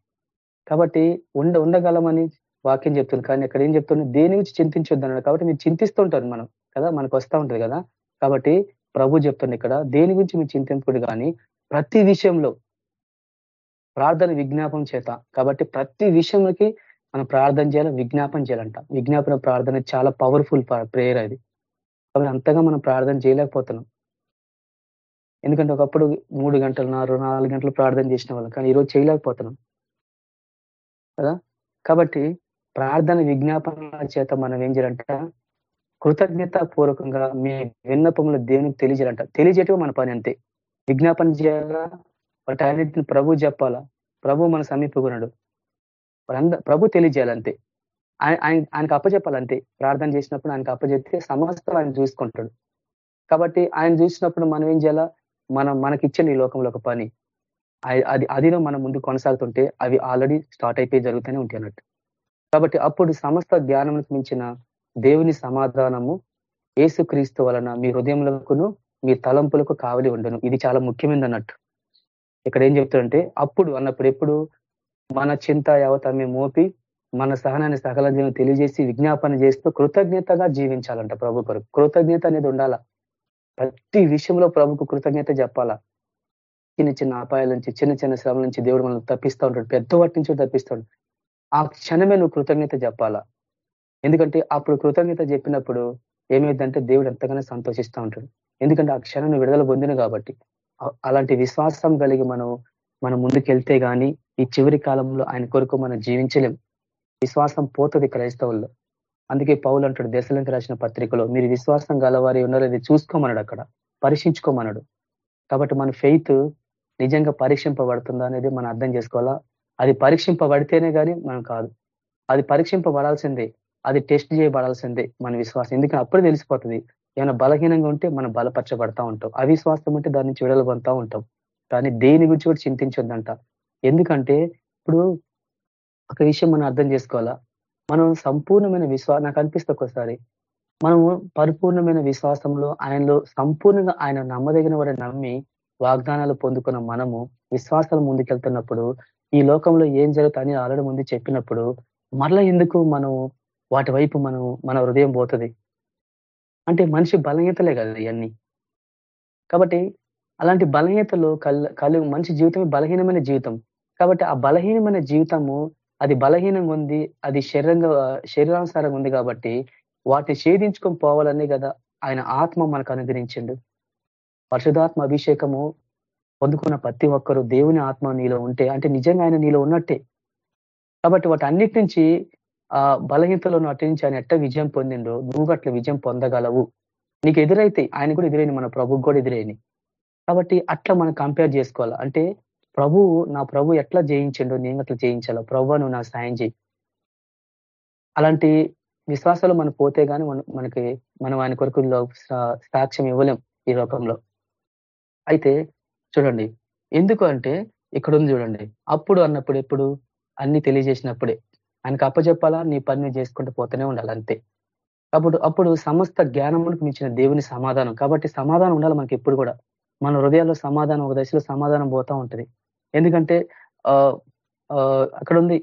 కాబట్టి ఉండ ఉండగలమని వాక్యం చెప్తుంది. కానీ ఇక్కడ ఏం చెప్తుంది? దేని గురించి చింతించొద్దు అన్నాడు కాబట్టి మీరు చింతిస్తుంటారు మనం కదా? మనకు వస్తూ ఉంటుంది కదా? కాబట్టి ప్రభు చెప్తుంది ఇక్కడ దేని గురించి మీరు చింతింపుడు కానీ ప్రతి విషయంలో ప్రార్థన విజ్ఞాపం చేత. కాబట్టి ప్రతి విషయంలోకి మనం ప్రార్థన చేయాలి? విజ్ఞాపం చేయాలంట. విజ్ఞాపన ప్రార్థన చాలా పవర్ఫుల్ ప్రేయర్ అది. కాబట్టి అంతగా మనం ప్రార్థన చేయలేకపోతున్నాం. ఎందుకంటే ఒకప్పుడు మూడు గంటలు నాలుగు నాలుగు గంటలు ప్రార్థన చేసిన వాళ్ళం. కానీ ఈరోజు చేయలేకపోతున్నాం. కదా? కాబట్టి ప్రార్థన విజ్ఞాపన చేత మనం ఏం చేయాలంట? కృతజ్ఞత పూర్వకంగా మీ విన్నపములు దేవునికి తెలియజేయాలంట. తెలియజేయటం మన పని అంతే. విజ్ఞాపన చేయాలా? వాటి అన్నింటిని ప్రభు చెప్పాలా? ప్రభు మన సమీపకున్నాడు ప్రభు తెలియజేయాలంతే ఆయన ఆయనకు అప్పచెప్పాలంతే ప్రార్థన చేసినప్పుడు ఆయనకు అప్పచెప్తే సమస్తం ఆయన చూసుకుంటాడు. కాబట్టి ఆయన చూసినప్పుడు మనం ఏం చేయాలా? మనం మనకిచ్చిన ఈ లోకంలో ఒక పని. అది అదిలో మనం ముందు కొనసాగుతుంటే అవి ఆల్రెడీ స్టార్ట్ అయిపోయి జరుగుతూనే ఉంటాయి అన్నట్టు. కాబట్టి అప్పుడు సమస్త జ్ఞానములకు మించిన దేవుని సమాధానము ఏసుక్రీస్తు వలన మీ హృదయములకును మీ తలంపులకు కావలి ఉండను. ఇది చాలా ముఖ్యమైనది అన్నట్టు ఇక్కడ ఏం చెప్తాడంటే అప్పుడు అన్నప్పుడు ఎప్పుడు మన చింత యావత మేము మోపి మన సహనాన్ని సకల తెలియజేసి విజ్ఞాపన చేస్తూ కృతజ్ఞతగా జీవించాలంట ప్రభు కొరకు. కృతజ్ఞత అనేది ఉండాలా. ప్రతి విషయంలో ప్రభుకు కృతజ్ఞత చెప్పాలా. చిన్న చిన్న అపాయాల నుంచి చిన్న చిన్న శ్రమల నుంచి దేవుడు మనల్ని తప్పిస్తూ ఉంటాడు. పెద్ద వాటి నుంచి తప్పిస్తాడు. ఆ క్షణమే నువ్వు కృతజ్ఞత చెప్పాలా? ఎందుకంటే అప్పుడు కృతజ్ఞత చెప్పినప్పుడు ఏమైందంటే దేవుడు ఎంతగానో సంతోషిస్తూ ఉంటాడు. ఎందుకంటే ఆ క్షణం విడుదల పొందిన కాబట్టి. అలాంటి విశ్వాసం కలిగి మనం మనం ముందుకెళ్తే గాని ఈ చివరి కాలంలో ఆయన కొరకు మనం జీవించలేం. విశ్వాసం పోతుంది క్రైస్తవుల్లో. అందుకే పౌలు అంటాడు దేశలంకి రాసిన పత్రికలో మీరు విశ్వాసం గలవారి ఉన్నారో అది చూసుకోమన్నాడు అక్కడ. పరీక్షించుకోమన్నాడు. కాబట్టి మన ఫెయిత్ నిజంగా పరీక్షింపబడుతుందా అనేది మనం అర్థం చేసుకోవాలా? అది పరీక్షింపబడితేనే కానీ మనం కాదు. అది పరీక్షింపబడాల్సిందే. అది టెస్ట్ చేయబడాల్సిందే మన విశ్వాసం. ఎందుకంటే అప్పుడు తెలిసిపోతుంది. ఏమైనా బలహీనంగా ఉంటే మనం బలపరచబడతా ఉంటాం. అవిశ్వాసం ఉంటే దాని నుంచి విడుదల పొందుతూ ఉంటాం. కానీ దేని గురించి కూడా చింతించొద్దంట. ఎందుకంటే ఇప్పుడు ఒక విషయం మనం అర్థం చేసుకోవాలా? మనం సంపూర్ణమైన విశ్వాసం నాకు అనిపిస్తుంది ఒక్కోసారి. మనము పరిపూర్ణమైన విశ్వాసంలో ఆయనలో సంపూర్ణంగా ఆయన నమ్మదగిన వాడిని నమ్మి వాగ్దానాలు పొందుకున్న మనము విశ్వాసాలు ముందుకెళ్తున్నప్పుడు ఈ లోకంలో ఏం జరుగుతుంది ఆల్రెడీ ముందు చెప్పినప్పుడు మరలా ఎందుకు మనం వాటి వైపు మనం మన హృదయం పోతుంది? అంటే మనిషి బలహీనతలే కదా ఇవన్నీ కాబట్టి అలాంటి బలహీనతలు కల్ కలు మనిషి జీవితమే బలహీనమైన జీవితం. కాబట్టి ఆ బలహీనమైన జీవితము అది బలహీనంగా ఉంది అది శరీరంగా శరీరానుసారంగా ఉంది కాబట్టి వాటిని ఛేదించుకొని పోవాలనే కదా ఆయన ఆత్మ మనకు అనుగ్రహించిండు. పరిశుధాత్మ అభిషేకము పొందుకున్న ప్రతి ఒక్కరు దేవుని ఆత్మ నీలో ఉంటే అంటే నిజంగా ఆయన నీలో ఉన్నట్టే. కాబట్టి వాటి అన్నిటి నుంచి ఆ బలహీనతలో అటు నుంచి ఆయన ఎట్ట విజయం పొందిండో నువ్వు అట్లా విజయం పొందగలవు. నీకు ఎదురైతే ఆయన కూడా ఎదురైంది మన ప్రభుకి కూడా ఎదురైంది. కాబట్టి అట్లా మనం కంపేర్ చేసుకోవాలి? అంటే ప్రభు నా ప్రభు ఎట్లా జయించిండో నేను అట్లా జయించాలో? ప్రభు నువ్వు నా సాయం చేయి. అలాంటి విశ్వాసాలు మనం పోతే గానీ మనకి మనం ఆయన కొరకు సాక్ష్యం ఇవ్వలేం ఈ లోకంలో. అయితే చూడండి. ఎందుకు అంటే ఇక్కడ ఉంది చూడండి. అప్పుడు అన్నప్పుడు ఎప్పుడు? అన్ని తెలియజేసినప్పుడే. ఆయనకు అప్పచెప్పాలా నీ పని చేసుకుంటూ పోతూనే ఉండాలి అంతే. అప్పుడు అప్పుడు సమస్త జ్ఞానములకు మించిన దేవుని సమాధానం. కాబట్టి సమాధానం ఉండాలి మనకి ఎప్పుడు కూడా. మన హృదయాల్లో సమాధానం ఒక దశలో సమాధానం పోతా ఉంటుంది. ఎందుకంటే అక్కడ ఉంది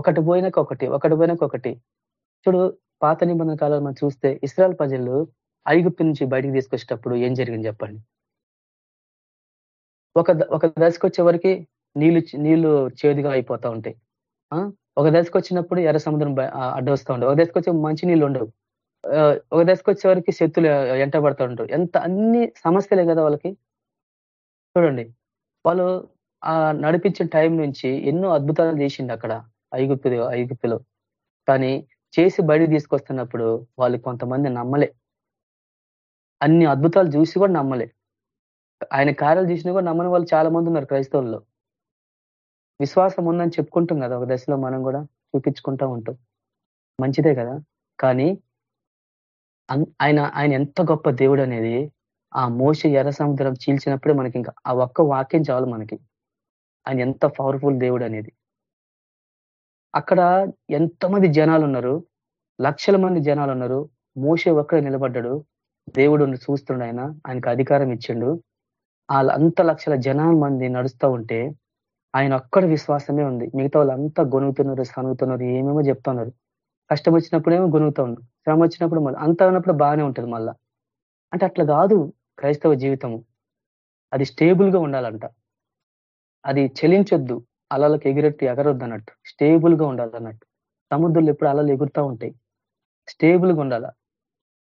ఒకటి పోయినాక ఒకటి ఒకటి పోయినాక ఒకటి. చూడు పాత నిబంధన కాలంలో మనం చూస్తే ఇస్రాయల్ ప్రజలు ఐగుప్తు నుంచి బయటికి తీసుకొచ్చేటప్పుడు ఏం జరిగింది చెప్పండి? ఒక ఒక దశకు వచ్చేవరకు నీళ్ళు నీళ్ళు చేదుగా అయిపోతా ఉంటాయి. ఒక దశకు వచ్చినప్పుడు ఎర్ర సముద్రం అడ్డొస్తూ ఉండవు. ఒక దశకు వచ్చే మంచి నీళ్ళు ఉండవు. ఒక దశకు వచ్చేవరకు శక్తులు ఎంటబడతా ఉంటారు ఎంత అన్ని సమస్యలే కదా వాళ్ళకి. చూడండి. వాళ్ళు ఆ నడిపించిన టైం నుంచి ఎన్నో అద్భుతాలు చేసిండు అక్కడ ఐగుప్తి ఐగుప్తులో. కానీ చేసి బయట తీసుకొస్తున్నప్పుడు వాళ్ళు కొంతమంది నమ్మలే. అన్ని అద్భుతాలు చూసి కూడా నమ్మలే. ఆయన కార్యాలు చూసినా కూడా నమ్మని వాళ్ళు చాలా మంది ఉన్నారు క్రైస్తవుల్లో. విశ్వాసం ఉందని చెప్పుకుంటాం కదా ఒక దశలో మనం కూడా చూపించుకుంటా ఉంటాం. మంచిదే కదా. కానీ ఆయన ఆయన ఎంత గొప్ప దేవుడు అనేది ఆ మోస ఎర్ర సముద్రం చీల్చినప్పుడే మనకి ఇంకా ఆ ఒక్క వాక్యం చాలు మనకి. ఆయన ఎంత పవర్ఫుల్ దేవుడు అనేది. అక్కడ ఎంతమంది జనాలు ఉన్నారు లక్షల మంది జనాలు ఉన్నారు మోసే ఒక్కడ నిలబడ్డాడు దేవుడు చూస్తుండ ఆయన ఆయనకు అధికారం ఇచ్చిండు. వాళ్ళ అంత లక్షల జనాల మంది నడుస్తూ ఉంటే ఆయన ఒక్కడ విశ్వాసమే ఉంది. మిగతా వాళ్ళు అంతా గొనుగుతున్నారు సనుగుతున్నారు ఏమేమో చెప్తున్నారు. కష్టం వచ్చినప్పుడు ఏమో గొనుగుతా ఉన్నారు. శ్రమ వచ్చినప్పుడు మళ్ళీ అంత ఉన్నప్పుడు బాగానే ఉంటుంది మళ్ళా. అంటే అట్లా కాదు క్రైస్తవ జీవితము. అది స్టేబుల్గా ఉండాలంట. అది చెలించొద్దు. అలలకు ఎగిరెట్టు ఎగరొద్దు అన్నట్టు స్టేబుల్గా ఉండాలన్నట్టు. సముద్రులు ఎప్పుడు అలలు ఎగురుతూ ఉంటాయి. స్టేబుల్గా ఉండాల.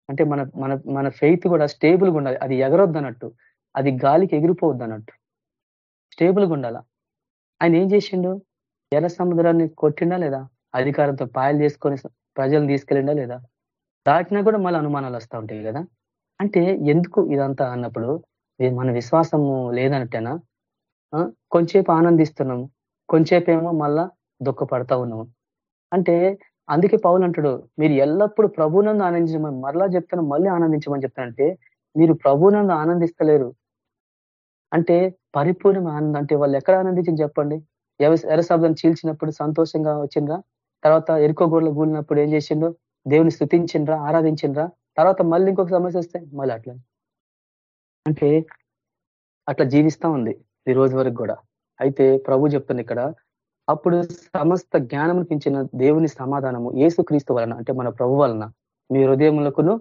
అంటే మన మన మన ఫెయిత్ కూడా స్టేబుల్గా ఉండాలి. అది ఎగరొద్దు అన్నట్టు అది గాలికి ఎగిరిపోవద్దు అన్నట్టు స్టేబుల్గా ఉండాల? ఆయన ఏం చేసిండు? ఎర్ర సముద్రాన్ని కొట్టిండా లేదా? అధికారంతో పాయలు చేసుకొని ప్రజలను తీసుకెళ్ళిండా లేదా? దాటినా కూడా మళ్ళీ అనుమానాలు వస్తూ ఉంటాయి కదా? అంటే ఎందుకు ఇదంతా అన్నప్పుడు మన విశ్వాసము లేదన్నట్టేనా? కొంచెంసేపు ఆనందిస్తున్నాం కొంచెంసేపు ఏమో మళ్ళా దుఃఖపడతా ఉన్నాము అంటే అందుకే పౌలు అంటాడు మీరు ఎల్లప్పుడూ ప్రభునందు ఆనందించమని మరలా చెప్తాను మళ్ళీ ఆనందించమని చెప్తానంటే మీరు ప్రభునందు ఆనందిస్తలేరు. అంటే పరిపూర్ణ ఆనందం అంటే వాళ్ళు ఎక్కడ ఆనందించింది చెప్పండి. ఎర్ర చీల్చినప్పుడు సంతోషంగా వచ్చిండ్రా? తర్వాత ఎరుకో గోడలు గూలినప్పుడు ఏం చేసిండ్రు? దేవుని స్థుతించిండ్రా? ఆరాధించిండ్రా? తర్వాత మళ్ళీ ఇంకొక సమస్య వస్తే మళ్ళీ అట్లా అంటే అట్లా జీవిస్తా ఉంది ఈ రోజు వరకు కూడా. అయితే ప్రభు చెప్తుంది ఇక్కడ అప్పుడు సమస్త జ్ఞానం పెంచిన దేవుని సమాధానము ఏసుక్రీస్తు వలన అంటే మన ప్రభు వలన మీ హృదయములకును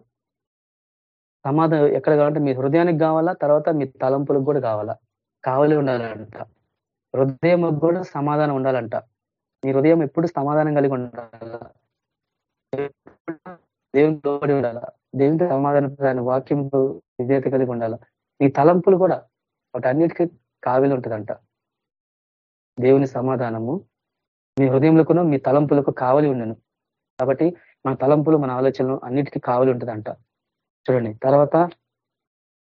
సమాధానం ఎక్కడ కావాలంటే మీ హృదయానికి కావాలా? తర్వాత మీ తలంపులకు కూడా కావాలా? కావాలి ఉండాలంట. హృదయం కూడా సమాధానం ఉండాలంట. మీ హృదయం ఎప్పుడు సమాధానం కలిగి ఉండాల? దేవుని లోబడి ఉండాలా? దేవుని సమాధానం వాక్యం విజేత కలిగి ఉండాలా? మీ తలంపులు కూడా వాటన్నిటికీ కావలి ఉంటుందంట. దేవుని సమాధానము మీ హృదయంలోకును మీ తలంపులకు కావలి ఉండను. కాబట్టి మన తలంపులు మన ఆలోచనలు అన్నిటికీ కావలి ఉంటుందంట. చూడండి. తర్వాత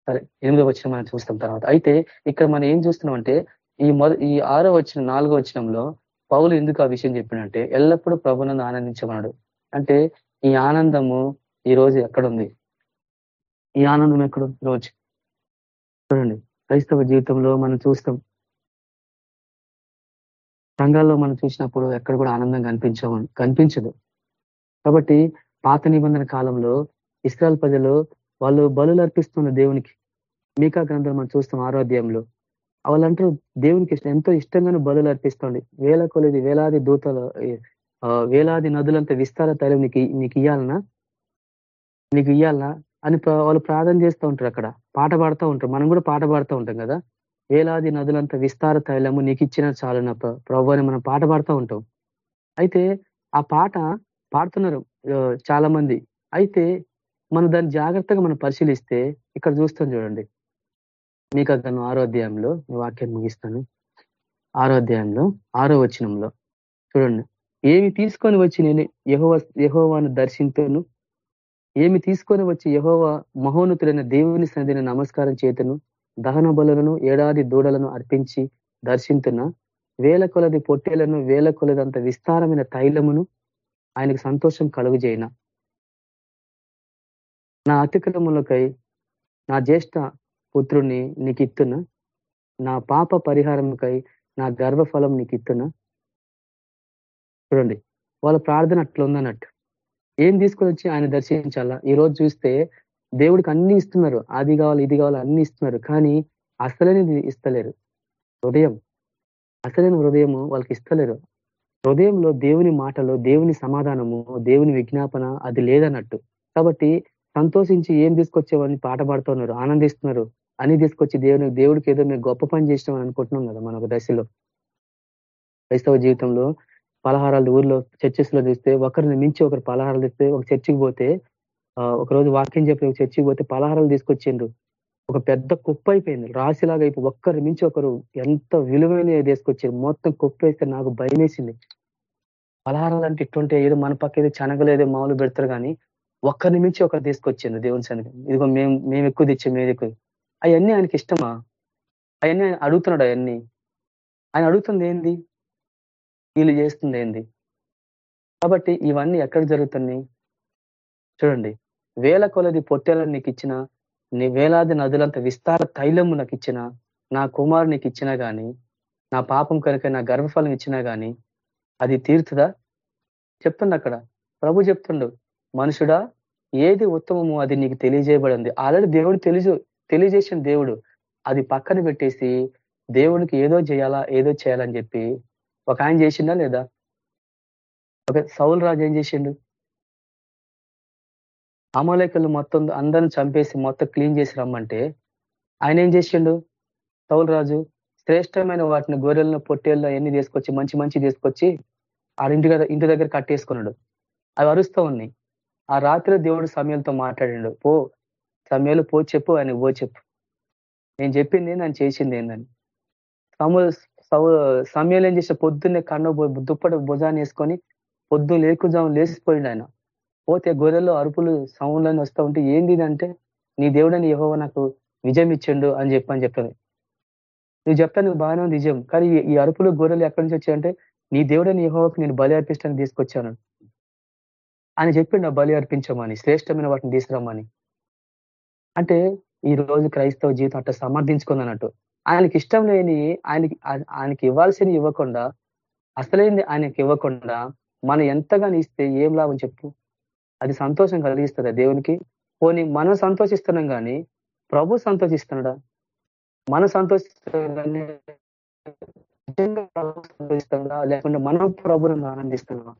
సరే ఎనిమిదో వచ్చిన మనం చూస్తాం తర్వాత. అయితే ఇక్కడ మనం ఏం చూస్తున్నాం అంటే ఈ మొద ఈ ఆరో వచ్చిన నాలుగో వచ్చినంలో పౌలు ఎందుకు ఆ విషయం చెప్పినంటే ఎల్లప్పుడూ ప్రభునందు ఆనందించమన్నాడు. అంటే ఈ ఆనందము ఈ రోజు ఎక్కడుంది? ఈ ఆనందం ఎక్కడ రోజు? చూడండి. క్రైస్తవ జీవితంలో మనం చూస్తాం. సంఘాల్లో మనం చూసినప్పుడు ఎక్కడ కూడా ఆనందం కనిపించవు కనిపించదు. కాబట్టి పాత నిబంధన కాలంలో ఇస్రాయల్ ప్రజలు వాళ్ళు బలులు అర్పిస్తున్న దేవునికి మీకా గ్రంథం మనం చూస్తాం ఆరోగ్యంలో వాళ్ళంటారు దేవునికి ఇష్టం ఎంతో ఇష్టంగానే బలులు అర్పిస్తుంది వేల కొలది వేలాది దూతలు వేలాది నదులంత విస్తార తైలం నీకు నీకు ఇయ్యాలనా? నీకు ఇయ్యాలనా? అని వాళ్ళు ప్రార్థన చేస్తూ ఉంటారు అక్కడ. పాట పాడుతూ ఉంటారు. మనం కూడా పాట పాడుతూ ఉంటాం కదా. వేలాది నదులంత విస్తార తైలము నీకు ఇచ్చిన చాలున ప్రభు అని మనం పాట పాడుతూ ఉంటాం. అయితే ఆ పాట పాడుతున్నారు చాలా మంది అయితే మనం దాన్ని జాగ్రత్తగా మనం పరిశీలిస్తే ఇక్కడ చూస్తాం చూడండి. మీకు అతను ఆరోధ్యాయంలో వాక్యం ముగిస్తాను. ఆరోధ్యాయంలో ఆరో వచనంలో. చూడండి. ఏమి తీసుకొని వచ్చి నేను యహోవ యహోవాను దర్శింతును? ఏమి తీసుకొని వచ్చి యహోవ మహోన్నతులైన దేవుని సన్నిధిని నమస్కారం చేతను? దహన బలులను ఏడాది దూడలను అర్పించి దర్శింతున్న వేల కొలది పొట్టేలను వేల కొలదంత విస్తారమైన తైలమును? ఆయనకు సంతోషం కలుగుజేయన? నా అతిక్రములకై నా జ్యేష్ఠ పుత్రుని నీకు నా పాప పరిహారంకై నా గర్భఫలం నీకు ఇత్తున చూడండి వాళ్ళ ప్రార్థన అట్లుందన్నట్టు. ఏం తీసుకొని వచ్చి ఆయన దర్శించాలా? ఈ రోజు చూస్తే దేవుడికి అన్ని ఇస్తున్నారు. అది కావాలి ఇది కావాలి అన్ని ఇస్తున్నారు. కానీ అసలేనిది ఇస్తలేరు. హృదయం అసలైన హృదయము వాళ్ళకి ఇస్తలేరు. హృదయంలో దేవుని మాటలు దేవుని సమాధానము దేవుని విజ్ఞాపన అది లేదన్నట్టు. కాబట్టి సంతోషించి ఏం తీసుకొచ్చేవాడిని? పాట పాడుతున్నారు ఆనందిస్తున్నారు. అని తీసుకొచ్చి దేవుని దేవుడికి ఏదో మేము గొప్ప పని చేసినామని అనుకుంటున్నాం కదా మన ఒక దశలో. క్రైస్తవ జీవితంలో పలహారాలు ఊర్లో చర్చెస్లో చూస్తే ఒకరిని మించి ఒకరు పలహారాలు తెస్తే ఒక చర్చికి పోతే ఒక రోజు వాక్యం చెప్పి ఒక చర్చికి పోతే పలహారాలు తీసుకొచ్చిండ్రు. ఒక పెద్ద కుప్ప అయిపోయింది. రాశిలాగా అయిపోయి ఒక్కరి మించి ఒకరు ఎంత విలువైన తీసుకొచ్చారు. మొత్తం కుప్ప వేస్తే నాకు భయం వేసింది పలహారాలు అంటే ఇటువంటి ఏదో మన పక్క ఏదో చనగలేదో మామూలు పెడతారు కానీ ఒక్కరి మించి ఒకరు తీసుకొచ్చింది దేవుని సన్నిధి. ఇదిగో మేము మేము ఎక్కువ తెచ్చాం మేము ఎక్కువ. అవన్నీ ఆయనకి ఇష్టమా? అవన్నీ ఆయన అడుగుతున్నాడు అవన్నీ. ఆయన అడుగుతుంది ఏంది? వీళ్ళు చేస్తుంది ఏంది? కాబట్టి ఇవన్నీ ఎక్కడ జరుగుతున్నాయి? చూడండి. వేల కొలది పొట్టేలను నీకు ఇచ్చిన నీ వేలాది నదులంత విస్తార తైలము నాకు ఇచ్చిన నా కుమారు నీకు ఇచ్చినా కానీ నా పాపం కనుక నా గర్భఫలం ఇచ్చినా కానీ అది తీరుతుందా? చెప్తుండ అక్కడ. ప్రభు చెప్తుండు. మనుషుడా ఏది ఉత్తమము అది నీకు తెలియజేయబడింది. ఆల్రెడీ దేవుడు తెలియ తెలియజేసిన దేవుడు. అది పక్కన పెట్టేసి దేవుడికి ఏదో చేయాలా ఏదో చేయాలని చెప్పి ఒక ఆయన చేసిండా లేదా? ఒక సౌల్ రాజు ఏం చేసిండు? అమలేకలు మొత్తం అందరిని చంపేసి మొత్తం క్లీన్ చేసి రమ్మంటే ఆయన ఏం చేసిండు? సౌల్ రాజు శ్రేష్టమైన వాటిని గొర్రెలను పొట్టేళ్ళు ఎన్ని తీసుకొచ్చి మంచి మంచి తీసుకొచ్చి ఆ ఇంటి ఇంటి దగ్గర కట్టేసుకున్నాడు. అవి అరుస్తూ ఉన్నాయి. ఆ రాత్రి దేవుడు సమయంతో మాట్లాడిండు పో సమయాలు పో చెప్పు ఆయన పో చెప్పు. నేను చెప్పింది నేను చేసింది ఏందని. సమూ సమయాలు ఏం చేసిన పొద్దున్నే కన్ను దుప్పటి భుజాన్ని వేసుకొని పొద్దు లేకుజాము లేచిపోయిండు ఆయన. పోతే గొర్రెల్లో అరుపులు సౌండ్లని వస్తూ ఉంటే ఏంది అంటే నీ దేవుడని యహో నాకు విజయం ఇచ్చిండు అని చెప్పని చెప్తాను నువ్వు చెప్తాను బాగానే నిజం. కానీ ఈ అరుపులు గొర్రెలు ఎక్కడి నుంచి వచ్చాయంటే నీ దేవుడని యహోవకు నేను బలి అర్పిస్తానికి తీసుకొచ్చాను ఆయన చెప్పిండు బలి అర్పించమని శ్రేష్టమైన వాటిని తీసుకురమ్మని. అంటే ఈ రోజు క్రైస్తవ జీవితం అట్లా సమర్థించుకుంది అన్నట్టు ఆయనకి ఇష్టం లేని ఆయనకి ఆయనకి ఇవ్వాల్సింది ఇవ్వకుండా అసలేంది ఆయనకి ఇవ్వకుండా మనం ఎంతగానో ఇస్తే ఏం లాభం చెప్పు? అది సంతోషం కలిగిస్తుందా దేవునికి? పోనీ మనం సంతోషిస్తున్నాం కానీ ప్రభు సంతోషిస్తున్నాడా? మనం సంతోషిస్తున్నా నిజంగా సంతోషిస్తుందా లేకుంటే మనం ప్రభుని ఆనందిస్తున్నామా?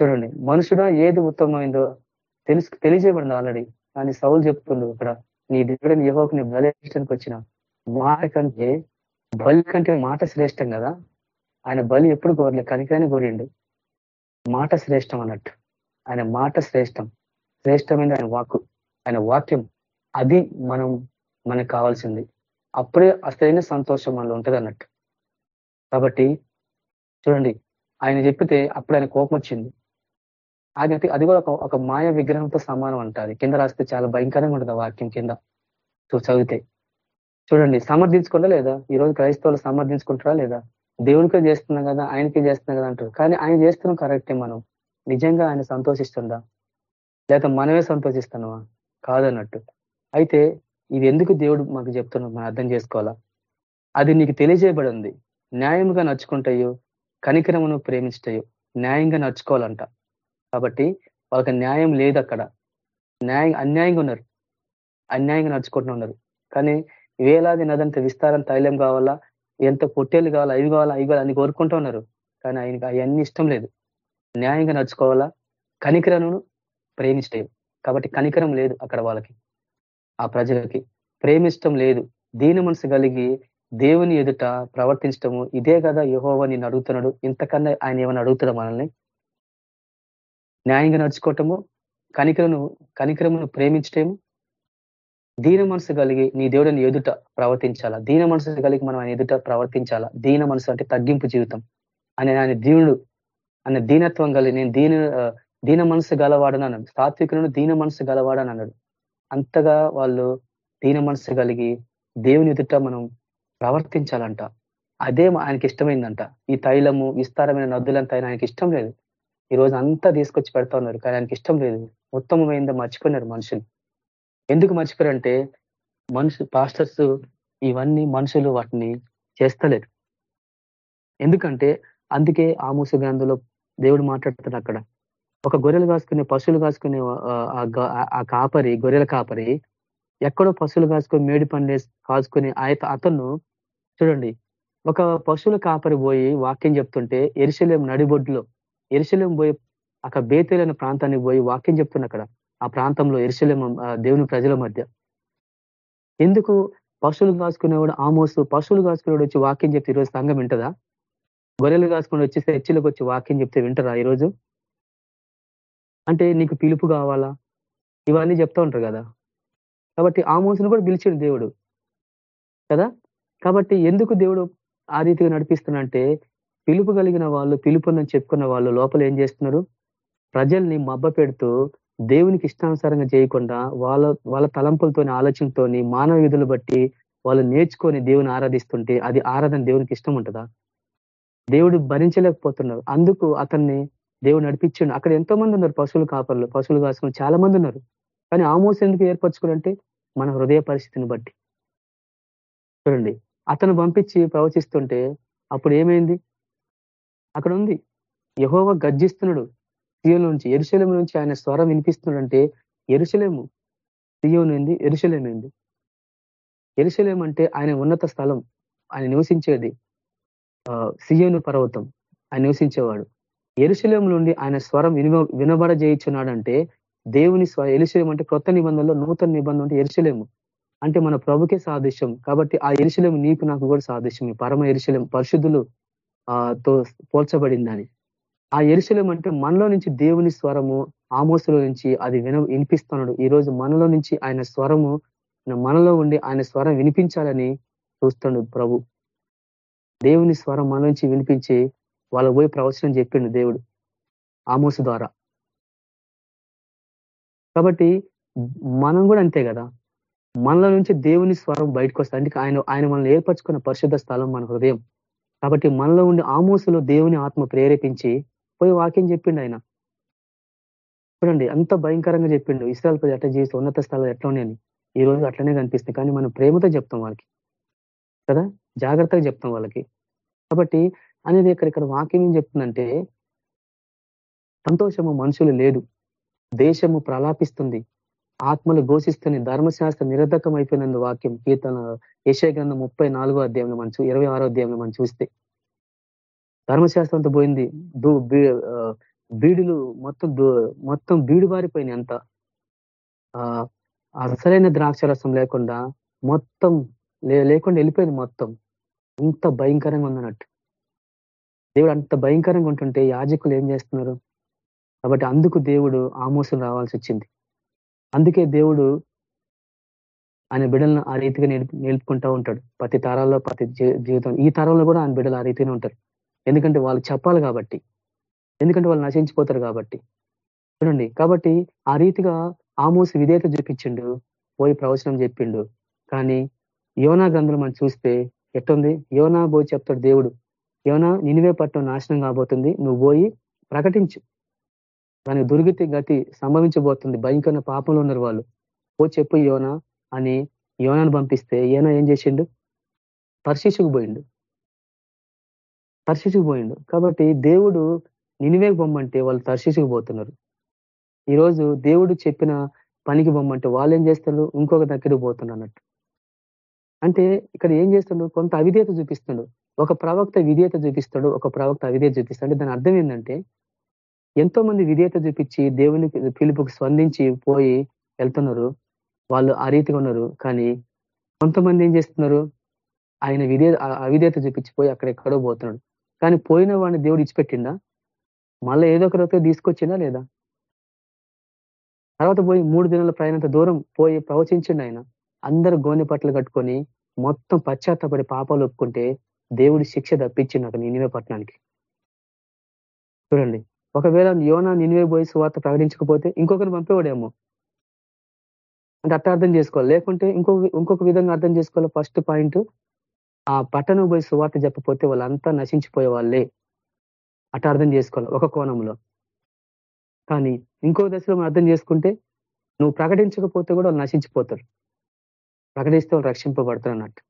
చూడండి మనుషుడా ఏది ఉత్తమమైందో తెలుసు తెలియజేయబడింది ఆల్రెడీ కానీ సౌలు చెప్తుండు ఇక్కడ నీ దేవుడిని యహోకు నీ బలిష్టానికి వచ్చిన. మాట కంటే బలి కంటే మాట శ్రేష్టం కదా? ఆయన బలి ఎప్పుడు కోరలే కనికరాని కోరిండు. మాట శ్రేష్టం అన్నట్టు. ఆయన మాట శ్రేష్టం. శ్రేష్టమైంది ఆయన వాక్కు. ఆయన వాక్యం అది మనం మనకు కావాల్సింది. అప్పుడే అసలైన సంతోషం మనలో ఉంటుంది అన్నట్టు. కాబట్టి చూడండి ఆయన చెప్పితే అప్పుడు ఆయన కోపం వచ్చింది. అది అది కూడా ఒక మాయ విగ్రహంతో సమానం అంటారు. కింద రాస్తే చాలా భయంకరంగా ఉంటుంది వాక్యం కింద. చదివితే. చూడండి సమర్థించుకుంటా లేదా? ఈ రోజు క్రైస్తవులు సమర్థించుకుంటారా లేదా? దేవునికే చేస్తున్నాం కదా ఆయనకే చేస్తున్నాం కదా అంటారు. కానీ ఆయన చేస్తున్నాం కరెక్టే మనం. నిజంగా ఆయన సంతోషిస్తుందా? లేక మనమే సంతోషిస్తున్నావా కాదన్నట్టు. అయితే ఇది ఎందుకు దేవుడు మాకు చెప్తున్నాడు మనం అర్థం చేసుకోవాలా? అది నీకు తెలియజేయబడి ఉంది న్యాయంగా నడుచుకుంటాయో కనికరమును ప్రేమించటయో న్యాయంగా నడుచుకోవాలంట. కాబట్టి వాళ్ళకి న్యాయం లేదు అక్కడ. న్యాయం అన్యాయంగా ఉన్నారు. అన్యాయంగా నడుచుకుంటూ ఉన్నారు. కానీ వేలాది నదంత విస్తారం తైలం కావాలా? ఎంత పొట్టేలు కావాలా? అవి కావాలా? అవి కావాలా? అని కోరుకుంటూ ఉన్నారు. కానీ ఆయనకి అవన్నీ ఇష్టం లేదు. న్యాయంగా నడుచుకోవాలా? కనికరను ప్రేమిష్టం కాబట్టి కనికరం లేదు అక్కడ వాళ్ళకి. ఆ ప్రజలకి ప్రేమిష్టం లేదు. దీని మనసు కలిగి దేవుని ఎదుట ప్రవర్తించటము ఇదే కదా యహోవా నేను అడుగుతున్నాడు. ఇంతకన్నా ఆయన ఏమైనా అడుగుతాడు మనల్ని? న్యాయంగా నడుచుకోవటము కనికరను కనికరమును ప్రేమించటము దీన మనసు కలిగి నీ దేవుడిని ఎదుట ప్రవర్తించాలా? దీన మనసు కలిగి మనం ఆయన ఎదుట ప్రవర్తించాలా? దీన మనసు అంటే తగ్గింపు జీవితం. అని ఆయన దీనుడు. అన్న దీనత్వం కలిగి నేను దీని దీన మనసు గలవాడని అన్నాడు. సాత్వికులను దీన మనసు గలవాడని అన్నాడు. అంతగా వాళ్ళు దీన మనసు కలిగి దేవుని ఎదుట మనం ప్రవర్తించాలంట. అదే ఆయనకి ఇష్టమైందంట. ఈ తైలము విస్తారమైన నదులంతా ఆయనకి ఇష్టం లేదు. ఈ రోజు అంతా తీసుకొచ్చి పెడతా ఉన్నారు కానీ ఆయనకి ఇష్టం లేదు. ఉత్తమమైందో మర్చిపోయినారు మనుషులు. ఎందుకు మర్చిపోయారంటే మనుషు పాస్టర్స్ ఇవన్నీ మనుషులు వాటిని చేస్తలేరు. ఎందుకంటే అందుకే ఆమూస గ్రంథంలో దేవుడు మాట్లాడుతాడు అక్కడ. ఒక గొర్రెలు కాసుకునే పశువులు కాసుకునే ఆ కాపరి గొర్రెల కాపరి ఎక్కడో పశువులు కాసుకొని మేడి పండే కాసుకునే ఆయన అతను చూడండి ఒక పశువుల కాపరి పోయి వాక్యం చెప్తుంటే ఎరిశలేం నడిబొడ్డులో ఎరిశలేం పోయి అక్కడ బేతేలైన ప్రాంతానికి పోయి వాక్యం చెప్తున్న అక్కడ ఆ ప్రాంతంలో ఎరుశలేం దేవుని ప్రజల మధ్య. ఎందుకు? పశువులు కాసుకునేవాడు ఆమోసు పశువులు కాసుకునేవాడు వచ్చి వాక్యం చెప్తే ఈరోజు సంఘం వింటదా? గొర్రెలు కాసుకుని వచ్చి చర్చిలకు వచ్చి వాక్యం చెప్తే వింటరా ఈరోజు? అంటే నీకు పిలుపు కావాలా? ఇవన్నీ చెప్తా ఉంటారు కదా. కాబట్టి ఆమోసును కూడా పిలిచిండు దేవుడు. కదా? కాబట్టి ఎందుకు దేవుడు ఆ రీతిగా నడిపిస్తున్నంటే పిలుపు కలిగిన వాళ్ళు పిలుపుందని చెప్పుకున్న వాళ్ళు లోపల ఏం చేస్తున్నారు? ప్రజల్ని మబ్బ పెడుతూ దేవునికి ఇష్టానుసారంగా చేయకుండా వాళ్ళ వాళ్ళ తలంపులతోని ఆలోచనతోని మానవ విధులు బట్టి వాళ్ళు నేర్చుకొని దేవుని ఆరాధిస్తుంటే అది ఆరాధన దేవునికి ఇష్టం ఉంటుందా? దేవుడు భరించలేకపోతున్నారు. అందుకు అతన్ని దేవుడు నడిపించండు. అక్కడ ఎంతో మంది ఉన్నారు పశువులు కాపర్లు పశువులు కాసుకుని చాలా మంది ఉన్నారు. కానీ ఆమోస్ ఎందుకు ఏర్పరచుకోవాలంటే మన హృదయ పరిస్థితిని బట్టి. చూడండి అతను పంపించి ప్రవచిస్తుంటే అప్పుడు ఏమైంది? అక్కడ ఉంది యహోవ గర్జిస్తున్నాడు. సియోన్ నుంచి ఎరుశలేము నుంచి ఆయన స్వరం వినిపిస్తున్నాడు అంటే ఎరుశలేము సియోన్ ఏంది ఎరుశలేమైంది ఎరుశలేం అంటే ఆయన ఉన్నత స్థలం. ఆయన నివసించేది సియోను పర్వతం. ఆయన నివసించేవాడు. ఎరుశలేం నుండి ఆయన స్వరం వినబ వినబడజేయించున్నాడంటే దేవుని స్వ ఎరుశలేం అంటే కొత్త నిబంధనలో నూతన నిబంధన అంటే ఎరుశలేము అంటే మన ప్రభుకే సాదృశ్యం. కాబట్టి ఆ ఎరుశలేము నీకు నాకు కూడా సాదృశ్యం. పరమ ఎరుశలేం పరిశుద్ధులు తో పోల్చబడిందని. ఆ ఎరుశలం అంటే మనలో నుంచి దేవుని స్వరము ఆమోసులో నుంచి అది విన వినిపిస్తున్నాడు. ఈ రోజు మనలో నుంచి ఆయన స్వరము మనలో ఉండి ఆయన స్వరం వినిపించాలని చూస్తున్నాడు ప్రభు. దేవుని స్వరం మన నుంచి వినిపించి వాళ్ళ పోయి ప్రవచనం చెప్పిండు దేవుడు ఆమోసు ద్వారా. కాబట్టి మనం కూడా అంతే కదా. మనలో నుంచి దేవుని స్వరం బయటకు వస్తుంది. అందుకే ఆయన ఆయన మనల్ని ఏర్పరచుకున్న పరిశుద్ధ స్థలం మన హృదయం. కాబట్టి మనలో ఉండి ఆమోసులో దేవుని ఆత్మ ప్రేరేపించి పోయి వాక్యం చెప్పిండు ఆయన. చూడండి అంత భయంకరంగా చెప్పిండు. ఇస్రాయల్ ప్రజలు అట్లా చేసి ఉన్నత స్థలాలు ఎట్లా ఉన్నాయని ఈ రోజు అట్లనే కనిపిస్తుంది. కానీ మనం ప్రేమతో చెప్తాం వాళ్ళకి. కదా? జాగ్రత్తగా చెప్తాం వాళ్ళకి. కాబట్టి అనేది ఇక్కడ ఇక్కడ వాక్యం ఏం చెప్తుందంటే సంతోషము మనుషులు లేదు. దేశము ప్రలాపిస్తుంది. ఆత్మలు ఘోషిస్తూనే ధర్మశాస్త్ర నిరర్ధకం అయిపోయినందు వాక్యం కీర్తన యశగ్రంథం ముప్పై నాలుగో అధ్యాయంలో మనం ఇరవై ఆరో అధ్యాయంలో మనం చూస్తే. ధర్మశాస్త్రంతో పోయింది. బీడులు మొత్తం మొత్తం బీడు బారిపోయినాయి అంత. అసలైన ద్రాక్షరసం లేకుండా మొత్తం లేకుండా వెళ్ళిపోయింది మొత్తం. అంత భయంకరంగా ఉందన్నట్టు. దేవుడు అంత భయంకరంగా ఉంటుంటే యాజకులు ఏం చేస్తున్నారు? కాబట్టి అందుకు దేవుడు ఆమోసం రావాల్సి వచ్చింది. అందుకే దేవుడు ఆయన బిడ్డలను ఆ రీతిగా నిలుపుకుంటూ ఉంటాడు. ప్రతి తరాల్లో ప్రతి జీవితం ఈ తరంలో కూడా ఆయన బిడ్డలు ఆ రీతిగానే ఉంటారు. ఎందుకంటే వాళ్ళు చెప్పాలి కాబట్టి. ఎందుకంటే వాళ్ళు నశించిపోతారు కాబట్టి. చూడండి కాబట్టి ఆ రీతిగా ఆమోసి విధేయత చూపించిండు పోయి ప్రవచనం చెప్పిండు. కానీ యోనా గ్రంథం మనం చూస్తే ఎట్టుంది? యోనా పోయి చెప్తాడు దేవుడు యోనా నినివే పట్టణం నాశనం కాబోతుంది. నువ్వు పోయి ప్రకటించు. దానికి దుర్గతి గతి సంభవించబోతుంది. భయంకరమైన పాపంలో ఉన్నారు వాళ్ళు. ఓ చెప్పు యోనా అని యోనాను పంపిస్తే యోనా ఏం చేసిండు? పరిశీషకు పోయిండు. తర్శిషుకు పోయిండు. కాబట్టి దేవుడు నినివేకి బొమ్మంటే వాళ్ళు తర్శిషుకు పోతున్నారు. ఈరోజు దేవుడు చెప్పిన పనికి బొమ్మంటే వాళ్ళు ఏం చేస్తారు ఇంకొక దగ్గరికి పోతున్నారు అన్నట్టు. అంటే ఇక్కడ ఏం చేస్తుండు? కొంత అవిధేత చూపిస్తుండు. ఒక ప్రవక్త విధేయత చూపిస్తాడు. ఒక ప్రవక్త అవిధేత చూపిస్తాడు. దాని అర్థం ఏంటంటే ఎంతో మంది విధేయత చూపించి దేవుని పిలుపుకు స్పందించి పోయి వెళ్తున్నారు. వాళ్ళు ఆ రీతిగా ఉన్నారు. కానీ కొంతమంది ఏం చేస్తున్నారు? ఆయన విధేయ అవిధేయత చూపించిపోయి అక్కడెక్కడో పోతున్నాడు. కానీ పోయిన వాడిని దేవుడు ఇచ్చిపెట్టిండా? మళ్ళీ ఏదో ఒక రకంగా తీసుకొచ్చిందా లేదా? తర్వాత పోయి మూడు దినాల ప్రయాణంత దూరం పోయి ప్రవచించండి ఆయన. అందరు గోనె పట్టలు కట్టుకొని మొత్తం పశ్చాత్తపడి పాపాలు ఒప్పుకుంటే దేవుడి శిక్ష తప్పించింది అక్కడ నినివే పట్టణానికి చూడండి. ఒకవేళ యోనా నినివే పోయి సువార్త ప్రకటించకపోతే ఇంకొకరిని పంపేవాడేమో? అంటే అట్ట అర్థం చేసుకోవాలి. లేకుంటే ఇంకొక ఇంకొక విధంగా అర్థం చేసుకోవాలి. ఫస్ట్ పాయింట్ ఆ పట్టణం పోయి సువార్త చెప్పపోతే వాళ్ళంతా నశించిపోయే వాళ్ళే అట్ట అర్థం చేసుకోవాలి ఒక కోణంలో. కానీ ఇంకో దశలో మనం అర్థం చేసుకుంటే నువ్వు ప్రకటించకపోతే కూడా వాళ్ళు నశించిపోతారు. ప్రకటిస్తే వాళ్ళు రక్షింపబడతారు అన్నట్టు.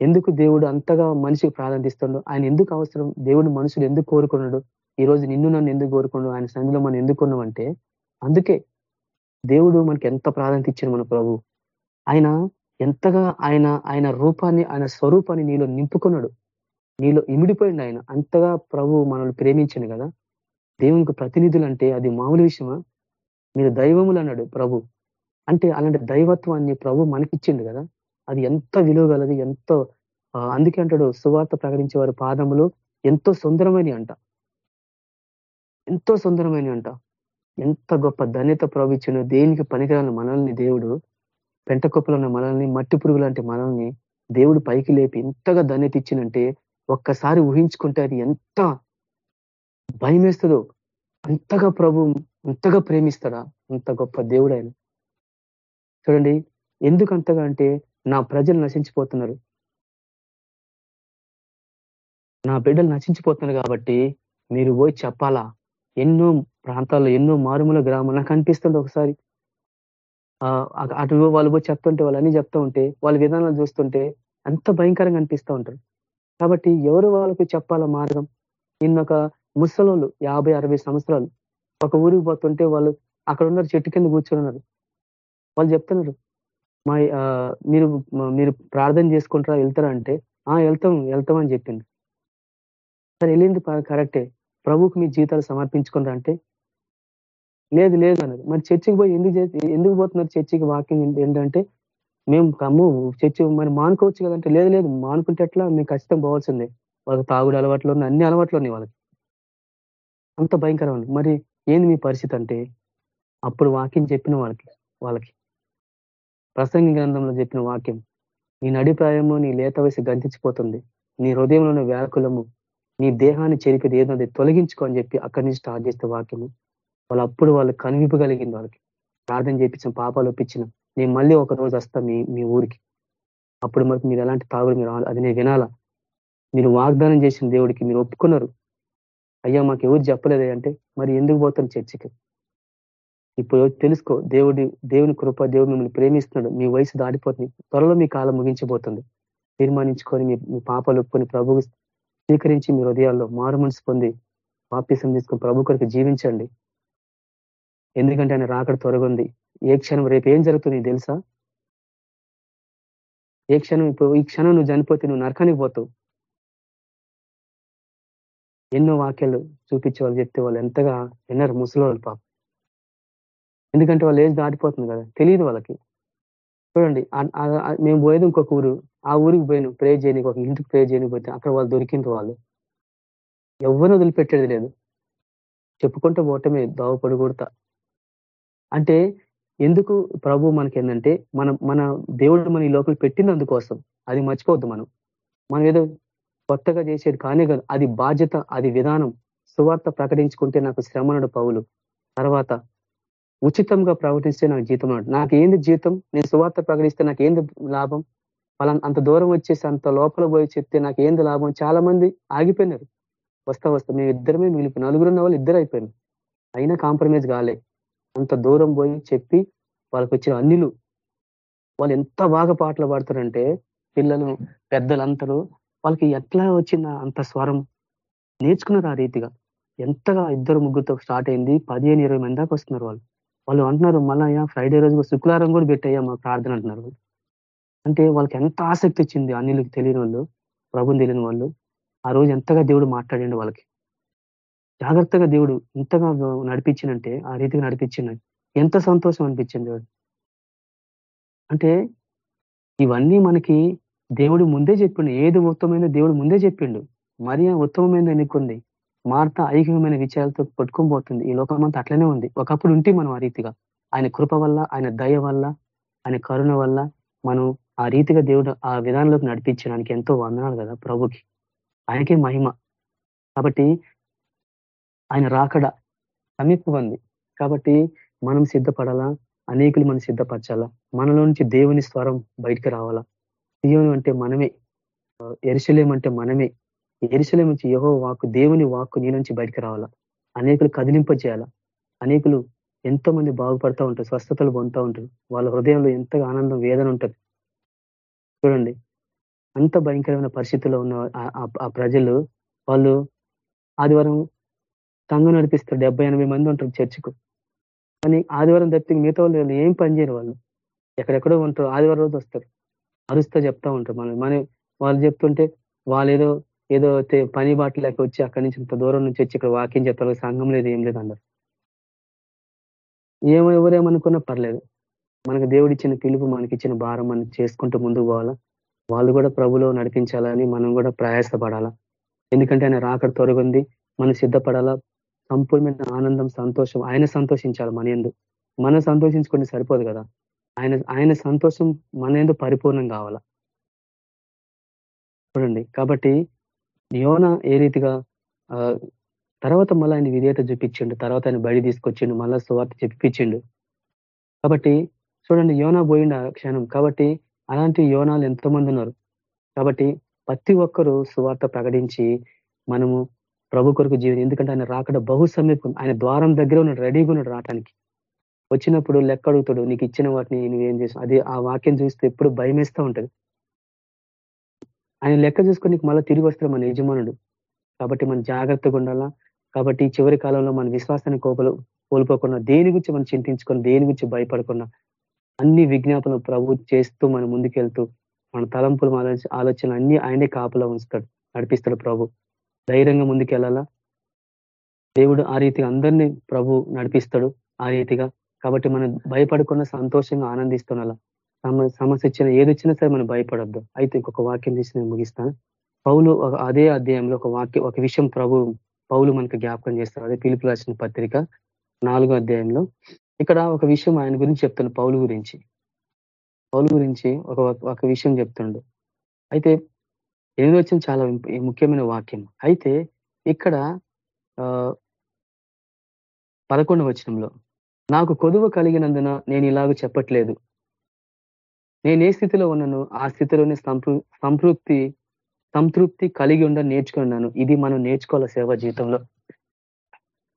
ఎందుకు దేవుడు అంతగా మనిషికి ప్రాధాన్యతిస్తుండో ఆయన ఎందుకు అవసరం? దేవుడు మనుషులు ఎందుకు కోరుకున్నాడు? ఈ రోజు నిన్ను నన్ను ఎందుకు కోరుకున్నావు? ఆయన సన్నిధిలో మనం ఎందుకున్నాం అంటే అందుకే దేవుడు మనకి ఎంత ప్రాధాన్యత ఇచ్చాడు మన ప్రభు. ఆయన ఎంతగా ఆయన ఆయన రూపాన్ని ఆయన స్వరూపాన్ని నీలో నింపుకున్నాడు. నీలో ఇమిడిపోయింది ఆయన. అంతగా ప్రభు మనల్ని ప్రేమించాను కదా. దేవునికి ప్రతినిధులు అంటే అది మామూలు విషయమా? మీరు దైవములు అన్నాడు ప్రభు. అంటే అలాంటి దైవత్వాన్ని ప్రభు మనకిచ్చిండు కదా. అది ఎంత విలువ గలది ఎంతో అందుకే అంటాడు సువార్త ప్రకటించే వారి పాదములు ఎంతో సుందరమైన అంట. ఎంతో సుందరమైన అంట. ఎంత గొప్ప ధన్యత ప్రవచించను దేనికి పనికిరాని మనల్ని దేవుడు పెంటకొప్పలో ఉన్న మనల్ని మట్టి పురుగు లాంటి మనల్ని దేవుడు పైకి లేపి ఎంతగా ధన్యత ఇచ్చినంటే ఒక్కసారి ఊహించుకుంటే అది ఎంత భయం వేస్తుందో అంతగా ప్రభు అంతగా ప్రేమిస్తాడా అంత గొప్ప దేవుడు ఆయన చూడండి ఎందుకు అంతగా అంటే నా ప్రజలు నశించిపోతున్నారు. నా బిడ్డలు నశించిపోతున్నారు కాబట్టి మీరు పోయి చెప్పాలా? ఎన్నో ప్రాంతాల్లో ఎన్నో మారుమూల గ్రామాలు నాకు అనిపిస్తుంది ఒకసారి. అటు వాళ్ళు పోయి చెప్తుంటే వాళ్ళు అన్ని చెప్తూ ఉంటే వాళ్ళ విధానాలు చూస్తుంటే అంత భయంకరంగా అనిపిస్తూ ఉంటారు కాబట్టి ఎవరు వాళ్ళకి చెప్పాలా మార్గం? నిన్న ఒక ముసలోళ్ళు యాభై అరవై సంవత్సరాలు ఒక ఊరికి పోతుంటే వాళ్ళు అక్కడ ఉన్నారు చెట్టు కింద కూర్చొని ఉన్నారు. వాళ్ళు చెప్తున్నారు మా మీరు మీరు ప్రార్థన చేసుకుంటారా వెళ్తారా అంటే ఆ వెళ్తాం వెళ్తాం అని చెప్పింది సరే వెళ్ళింది కరెక్టే. ప్రభుకు మీ జీవితాలు సమర్పించుకున్నారు అంటే లేదు లేదు అన్నది. మరి చర్చికి పోయి ఎందుకు ఎందుకు పోతున్నారు చర్చికి వాకింగ్ ఏంటంటే మేము కమ్ము చర్చి మరి మానుకోవచ్చు కదంటే లేదు లేదు మానుకుంటే ఎట్లా? మేము ఖచ్చితంగా పోవాల్సిందే. వాళ్ళకి తాగుడు అలవాట్లు ఉన్నాయి అన్ని అలవాట్లు ఉన్నాయి వాళ్ళకి. అంత భయంకరం మరి ఏంది మీ పరిస్థితి అంటే అప్పుడు వాక్యం చెప్పిన వాళ్ళకి వాళ్ళకి. ప్రసంగి గ్రంథంలో చెప్పిన వాక్యం నీ నడిప్రాయము నీ లేత వయసు గంతించిపోతుంది. నీ హృదయంలోని వ్యాకులము నీ దేహాన్ని చెరిపేది ఏదో అది తొలగించుకో అని చెప్పి అక్కడి నుంచి స్టార్ట్ చేస్తే వాక్యము. వాళ్ళు అప్పుడు వాళ్ళు కనివిపగలిగింది వాళ్ళకి. ప్రార్థన చేయించిన పాపాలు ఒప్పించిన. నేను మళ్ళీ ఒక రోజు వస్తా మీ మీ ఊరికి. అప్పుడు మరి మీరు ఎలాంటి తాగుడు మీరు అది నేను వినాలా? మీరు వాగ్దానం చేసిన దేవుడికి మీరు ఒప్పుకున్నారు? అయ్యా మాకు ఎవరు చెప్పలేదే అంటే మరి ఎందుకు పోతాను చర్చికి? ఇప్పుడు తెలుసుకో దేవుడి దేవుని కృప దేవుడు మిమ్మల్ని ప్రేమిస్తున్నాడు. మీ వయసు దాటిపోతుంది. త్వరలో మీ కాలం ముగించబోతుంది. తీర్మానించుకొని మీ పాపాలు ఒప్పుకొని ప్రభువు స్వీకరించి మీ హృదయాల్లో మారు మనసు పొంది పాపిసం తీసుకుని ప్రభు కొరకు జీవించండి. ఎందుకంటే ఆయన రాకడ త్వరగుంది ఏ క్షణం రేపు ఏం జరుగుతుంది తెలుసా? ఏ క్షణం ఇప్పుడు ఈ క్షణం నువ్వు చనిపోతే నువ్వు నరకానికి పోతావు. ఎన్నో వాక్యాలు చూపించే వాళ్ళు చెప్తే వాళ్ళు ఎంతగా విన్నారు ముసలి వాళ్ళు పాప. ఎందుకంటే వాళ్ళు ఏజ్ దాటిపోతుంది కదా తెలియదు వాళ్ళకి. చూడండి మేము పోయేది ఇంకొక ఊరు. ఆ ఊరికి పోయిన. ప్రే చేయని ఒక ఇంటికి ప్రే చేయని పోతే అక్కడ వాళ్ళు దొరికింది వాళ్ళు. ఎవరిని వదిలిపెట్టేది లేదు. చెప్పుకుంటూ పోవటమే దావపడకూడతా అంటే ఎందుకు ప్రభు మనకి ఏంటంటే మన మన దేవుడు మన ఈ లోపల పెట్టింది అందుకోసం అది మర్చిపోవద్దు మనం. మనం ఏదో కొత్తగా చేసేది కానే కాదు. అది బాధ్యత అది విధానం. సువార్త ప్రకటించుకుంటే నాకు శ్రమనుడు పౌలు. తర్వాత ఉచితంగా ప్రకటిస్తే నాకు జీతం అన్నాడు. నాకు ఏంది జీతం? నేను సువార్త ప్రకటిస్తే నాకు ఏంది లాభం? వాళ్ళ అంత దూరం వచ్చేసి అంత లోపల పోయి చెప్తే నాకు ఏంది లాభం? చాలా మంది ఆగిపోయినారు. వస్తా వస్తా. మేము ఇద్దరమే మిగిలిపోయి నలుగురున్న వాళ్ళు ఇద్దరు అయిపోయినారు. అయినా కాంప్రమైజ్ కాలే. అంత దూరం పోయి చెప్పి వాళ్ళకి వచ్చిన అన్నిలు. వాళ్ళు ఎంత బాగా పాటలు పాడతారంటే పిల్లలు పెద్దలంతరూ వాళ్ళకి ఎట్లా వచ్చిన అంత స్వరం? నేర్చుకున్నారు ఆ రీతిగా. ఎంతగా ఇద్దరు ముగ్గురుతో స్టార్ట్ అయింది? పదిహేను ఇరవై మంది దాకా వస్తున్నారు వాళ్ళు. వాళ్ళు అంటున్నారు మళ్ళా ఫ్రైడే రోజు శుక్రవారం కూడా పెట్టాయా మా ప్రార్థన అంటున్నారు. అంటే వాళ్ళకి ఎంత ఆసక్తి వచ్చింది అన్నిలకు తెలియని వాళ్ళు ప్రభుని తెలియని వాళ్ళు. ఆ రోజు ఎంతగా దేవుడు మాట్లాడండి వాళ్ళకి. జాగ్రత్తగా దేవుడు ఎంతగా నడిపించినంటే ఆ రీతిగా నడిపించింది ఎంత సంతోషం అనిపించింది అంటే ఇవన్నీ మనకి దేవుడు ముందే చెప్పిండు. ఏది ఉత్తమమైన దేవుడు ముందే చెప్పిండు. మరి ఉత్తమమైన ఎన్నుకుంది మార్త ఐక్యమైన విషయాలతో పట్టుకోబోతుంది పోతుంది. ఈ లోకం అంతా అట్లనే ఉంది. ఒకప్పుడు ఉంటే మనం ఆ రీతిగా. ఆయన కృప వల్ల ఆయన దయ వల్ల ఆయన కరుణ వల్ల మనం ఆ రీతిగా దేవుడు ఆ విధానంలోకి నడిపించడానికి ఎంతో వందనాలు కదా ప్రభుకి. ఆయనకే మహిమ. కాబట్టి ఆయన రాకడ సమీపంది కాబట్టి మనం సిద్ధపడాలా? అనేకులు మనం సిద్ధపరచాలా? మనలో నుంచి దేవుని స్వరం బయటికి రావాలా? సియోను అంటే మనమే. ఎరుసలేం అంటే మనమే. ఎరుసల నుంచి యహో వాక్కు దేవుని వాక్కు నీ నుంచి బయటకు రావాలా? అనేకులు కదిలింపజేయాలా? అనేకులు ఎంతో మంది బాగుపడతా ఉంటారు స్వస్థతలు పొందుతూ ఉంటారు. వాళ్ళ హృదయంలో ఎంతగా ఆనందం వేదన ఉంటుంది. చూడండి. అంత భయంకరమైన పరిస్థితుల్లో ఉన్న ఆ ప్రజలు వాళ్ళు ఆదివారం సంఘం నడిపిస్తారు. డెబ్బై ఎనభై మంది ఉంటారు చర్చికు. కానీ ఆదివారం తప్పితే మిగతా వాళ్ళు ఏం పని చేయరు వాళ్ళు. ఎక్కడెక్కడో ఉంటారు. ఆదివారం రోజు వస్తారు. అరుస్తా చెప్తా ఉంటారు మనం మన వాళ్ళు చెప్తుంటే వాళ్ళు ఏదో ఏదో పని బాటలోకి వచ్చి అక్కడి నుంచి ఇంత దూరం నుంచి వచ్చి ఇక్కడ వాక్యం చెప్తారు సంఘం లేదు ఏం లేదు అన్నారు. ఏమో ఎవరేమనుకున్నా పర్లేదు. మనకు దేవుడిచ్చిన పిలుపు మనకిచ్చిన భారం మనం చేసుకుంటూ ముందుకు పోవాలా? వాళ్ళు కూడా ప్రభులో నడిపించాలని మనం కూడా ప్రయాసపడాలా? ఎందుకంటే ఆయన రాకడ తొరగుంది. మనం సిద్ధపడాలా? సంపూర్ణమైన ఆనందం సంతోషం. ఆయన సంతోషించాలి మన ఎందు. మనం సంతోషించుకుంటే సరిపోదు కదా? ఆయన ఆయన సంతోషం మన ఎందు పరిపూర్ణం కావాలా? చూడండి. కాబట్టి యోన ఏ రీతిగా తర్వాత మళ్ళీ ఆయన విధేయత చూపించిండు తర్వాత ఆయన బయట తీసుకొచ్చిండు మళ్ళా సువార్త చెప్పించిండు కాబట్టి చూడండి యోనా పోయిండు క్షణం. కాబట్టి అలాంటి యోనాలు ఎంతో మంది ఉన్నారు. కాబట్టి ప్రతి ఒక్కరూ సువార్త ప్రకటించి మనము ప్రభు కొరకు జీవనం ఎందుకంటే ఆయన రాకడ బహు సమీపం. ఆయన ద్వారం దగ్గర ఉన్నాడు రెడీగా ఉన్నాడు రావటానికి. వచ్చినప్పుడు లెక్క అడుగుతాడు నీకు ఇచ్చిన వాటిని నువ్వేం చేసావు? అది ఆ వాక్యం చూస్తే ఎప్పుడు భయం వేస్తూ ఉంటది. ఆయన లెక్క చూసుకొని నీకు మళ్ళీ తిరిగి వస్తాడు మన యజమానుడు. కాబట్టి మనం జాగ్రత్తగా ఉండాలా? కాబట్టి చివరి కాలంలో మన విశ్వాసాన్ని కోపలు కోల్పోకుండా దేని గురించి మనం చింతించుకొని దేని గురించి భయపడకుండా అన్ని విజ్ఞాపనలు ప్రభు చేస్తూ మనం ముందుకెళ్తూ మన తలంపులు ఆలోచన అన్ని ఆయనే కాపలా ఉంచుతాడు నడిపిస్తాడు ప్రభు. ధైర్యంగా ముందుకెళ్ళాలా? దేవుడు ఆ రీతిగా అందరినీ ప్రభు నడిపిస్తాడు ఆ రీతిగా. కాబట్టి మనం భయపడకుండా సంతోషంగా ఆనందిస్తున్నా సమస్య ఇచ్చిన ఏది వచ్చినా సరే మనం భయపడద్దు. అయితే ఇంకొక వాక్యం తీసి నేను ముగిస్తాను. పౌలు అదే అధ్యాయంలో ఒక వాక్యం ఒక విషయం ప్రభు పౌలు మనకు జ్ఞాపకం చేస్తారు. అదే పిలుపు రాసిన పత్రిక నాలుగో అధ్యాయంలో. ఇక్కడ ఒక విషయం ఆయన గురించి చెప్తాను పౌలు గురించి. పౌలు గురించి ఒక ఒక విషయం చెప్తుండు. అయితే ఎనిమిది వచ్చిన చాలా ముఖ్యమైన వాక్యం. అయితే ఇక్కడ పదకొండవ వచనంలో నాకు కొదువ కలిగినందున నేను ఇలాగ చెప్పట్లేదు. నేను ఏ స్థితిలో ఉన్నాను ఆ స్థితిలోనే సంతృప్తి సంతృప్తి కలిగి ఉండని నేర్చుకున్నాను ఇది మనం నేర్చుకోవాలి సేవ జీవితంలో.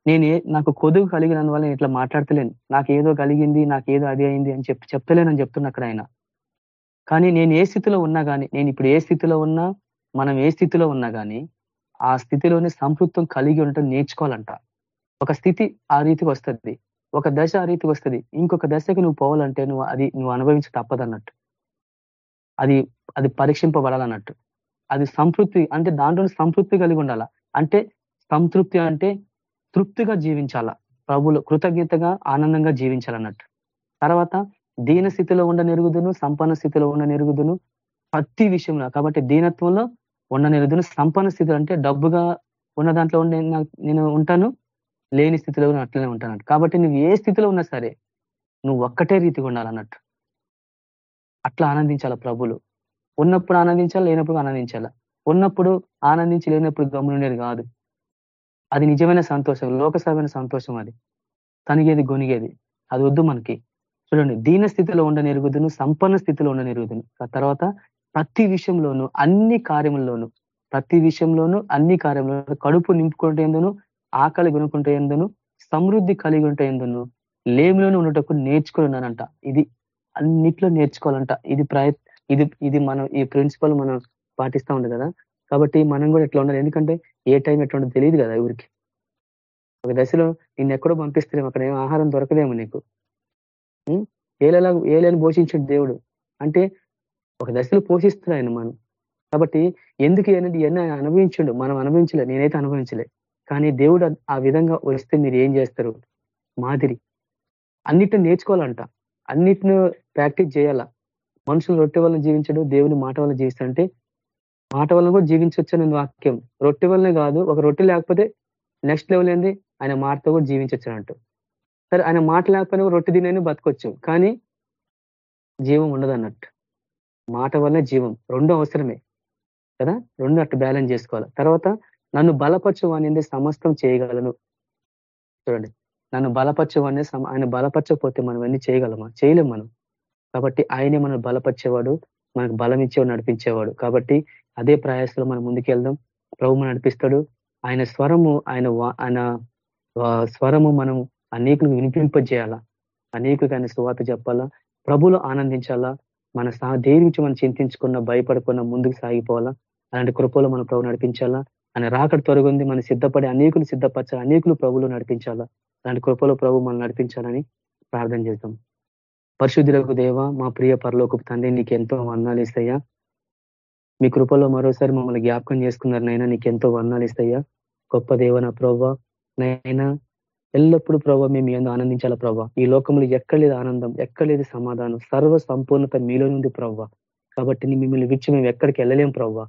నేను నాకు కొదువు కలిగినందు వల్ల ఇట్లా మాట్లాడతలేను. నాకు ఏదో కలిగింది నాకు ఏదో అది అయింది అని చెప్పి చెప్తలేనని చెప్తున్నా అక్కడ ఆయన. కానీ నేను ఏ స్థితిలో ఉన్నా కానీ నేను ఇప్పుడు ఏ స్థితిలో ఉన్నా మనం ఏ స్థితిలో ఉన్నా కానీ ఆ స్థితిలోనే సంతృప్తం కలిగి ఉండటం నేర్చుకోవాలంట. ఒక స్థితి ఆ రీతికి వస్తుంది. ఒక దశ ఆ రీతికి వస్తుంది. ఇంకొక దశకి నువ్వు పోవాలంటే నువ్వు అది నువ్వు అనుభవించి తప్పదన్నట్టు. అది అది పరీక్షింపబడాలన్నట్టు. అది సంతృప్తి అంటే దాంట్లో సంతృప్తి కలిగి ఉండాల? అంటే సంతృప్తి అంటే తృప్తిగా జీవించాలా? ప్రభులు కృతజ్ఞతగా ఆనందంగా జీవించాలన్నట్టు. తర్వాత దీన స్థితిలో ఉండ నెరుగుదును సంపన్న స్థితిలో ఉండ నెరుగుదును ప్రతి విషయంలో. కాబట్టి దీనత్వంలో ఉండ నెరుగుదును సంపన్న స్థితిలో అంటే డబ్బుగా ఉన్న దాంట్లో ఉండే నేను ఉంటాను లేని స్థితిలో అట్లనే ఉంటాను కాబట్టి నువ్వు ఏ స్థితిలో ఉన్నా సరే నువ్వు ఒక్కటే రీతిగా ఉండాలన్నట్టు. అట్లా ఆనందించాల ప్రభులు. ఉన్నప్పుడు ఆనందించాలి లేనప్పుడు ఆనందించాల? ఉన్నప్పుడు ఆనందించి లేనప్పుడు గమనుండేది కాదు. అది నిజమైన సంతోషం లోకసభమైన సంతోషం అది. తనిగేది గొనిగేది. అది వద్దు మనకి. చూడండి దీన స్థితిలో ఉండనిరుగుదును సంపన్న స్థితిలో ఉండనిరుగుదును తర్వాత ప్రతి విషయంలోనూ అన్ని కార్యముల్లోనూ ప్రతి విషయంలోనూ అన్ని కార్యంలోనూ కడుపు నింపుకుంటే ఎందును ఆకలి కొనుక్కుంటే ఎందును సమృద్ధి కలిగి ఉంటే ఎందును లేమిలోనూ ఉండటకు నేర్చుకున్నానంట ఇది అన్నిట్లో నేర్చుకోవాలంట. ఇది ప్రయ ఇది ఇది మనం ఈ ప్రిన్సిపల్ మనం పాటిస్తూ ఉండదు కదా. కాబట్టి మనం కూడా ఎట్లా ఉండాలి. ఎందుకంటే ఏ టైం ఎట్లా ఉండదు తెలియదు కదా ఊరికి. ఒక దశలో నిన్ను ఎక్కడో పంపిస్తే అక్కడ ఏం ఆహారం దొరకదేమో నీకు. ఏలేలా ఏలేని పోషించాడు దేవుడు. అంటే ఒక దశలో పోషిస్తున్నాడు ఆయన మనం. కాబట్టి ఎందుకు అనేది ఇవన్నీ అనుభవించండు? మనం అనుభవించలే. నేనైతే అనుభవించలే. కానీ దేవుడు ఆ విధంగా వస్తే మీరు ఏం చేస్తారు? మాదిరి. అన్నిటిని నేర్చుకోవాలంట. అన్నిటిని ప్రాక్టీస్ చేయాల? మనుషులు రొట్టె వల్ల జీవించడు దేవుని మాట వల్ల జీవిస్తాడంటే మాట వల్ల కూడా జీవించవచ్చు వాక్యం. రొట్టె వల్లనే కాదు ఒక రొట్టె లేకపోతే నెక్స్ట్ లెవెల్ ఏంది? ఆయన మాటతో కూడా జీవించవచ్చు అంటూ సరే ఆయన మాట లేకపోయినా రొట్టె తినని బతకొచ్చు కానీ జీవం ఉండదు అన్నట్టు మాట వల్లే జీవం రెండు అవసరమే కదా? రెండు అట్టు బ్యాలెన్స్ చేసుకోవాలి. తర్వాత నన్ను బలపరచు అనేది సమస్తం చేయగలను. చూడండి. నన్ను బలపరచు ఆయన బలపరచకపోతే మనం అన్ని చేయగలమా? చేయలేం మనం. కాబట్టి ఆయనే మనం బలపరిచేవాడు మనకు బలం ఇచ్చేవాడు నడిపించేవాడు. కాబట్టి అదే ప్రయాసంలో మనం ముందుకెళ్దాం. ప్రభు నడిపిస్తాడు. ఆయన స్వరము ఆయన ఆయన స్వరము మనం అనేకులకు వినిపింపజేయాలా? అనేకులకు ఆయన సువాత చెప్పాలా? ప్రభులు ఆనందించాలా? మన సహ దేని నుంచి మనం చింతించుకున్న భయపడకుండా ముందుకు సాగిపోవాలా? అలాంటి కృపలో మన ప్రభు నడిపించాలా? ఆయన రాకడ తొరగుంది మనం సిద్ధపడి అనేకులు సిద్ధపరచాలి? అనేకులు ప్రభులు నడిపించాలా? దాని కృపలో ప్రభు మనం నడిపించాలని ప్రార్థన చేద్దాం. పరిశుద్ధులకు దేవ మా ప్రియ పరలోకు తండ్రి నీకు ఎంతో వర్ణాలు ఇస్తాయా మీ కృపలో మరోసారి మమ్మల్ని జ్ఞాపకం చేసుకున్నారు నైనా నీకు ఎంతో వర్ణాలు ఇస్తాయా గొప్ప దేవ నా ప్రభావ నైనా ఎల్లప్పుడూ ప్రభావ మేము ఏందో ఆనందించాల ప్రభావ ఈ లోకంలో ఎక్కడ లేదు ఆనందం ఎక్కడ లేదు సమాధానం సర్వ సంపూర్ణత మీలో నుండి ప్రవ్వ. కాబట్టి మిమ్మల్ని విచ్చి మేము ఎక్కడికి వెళ్ళలేం ప్రవ్వ.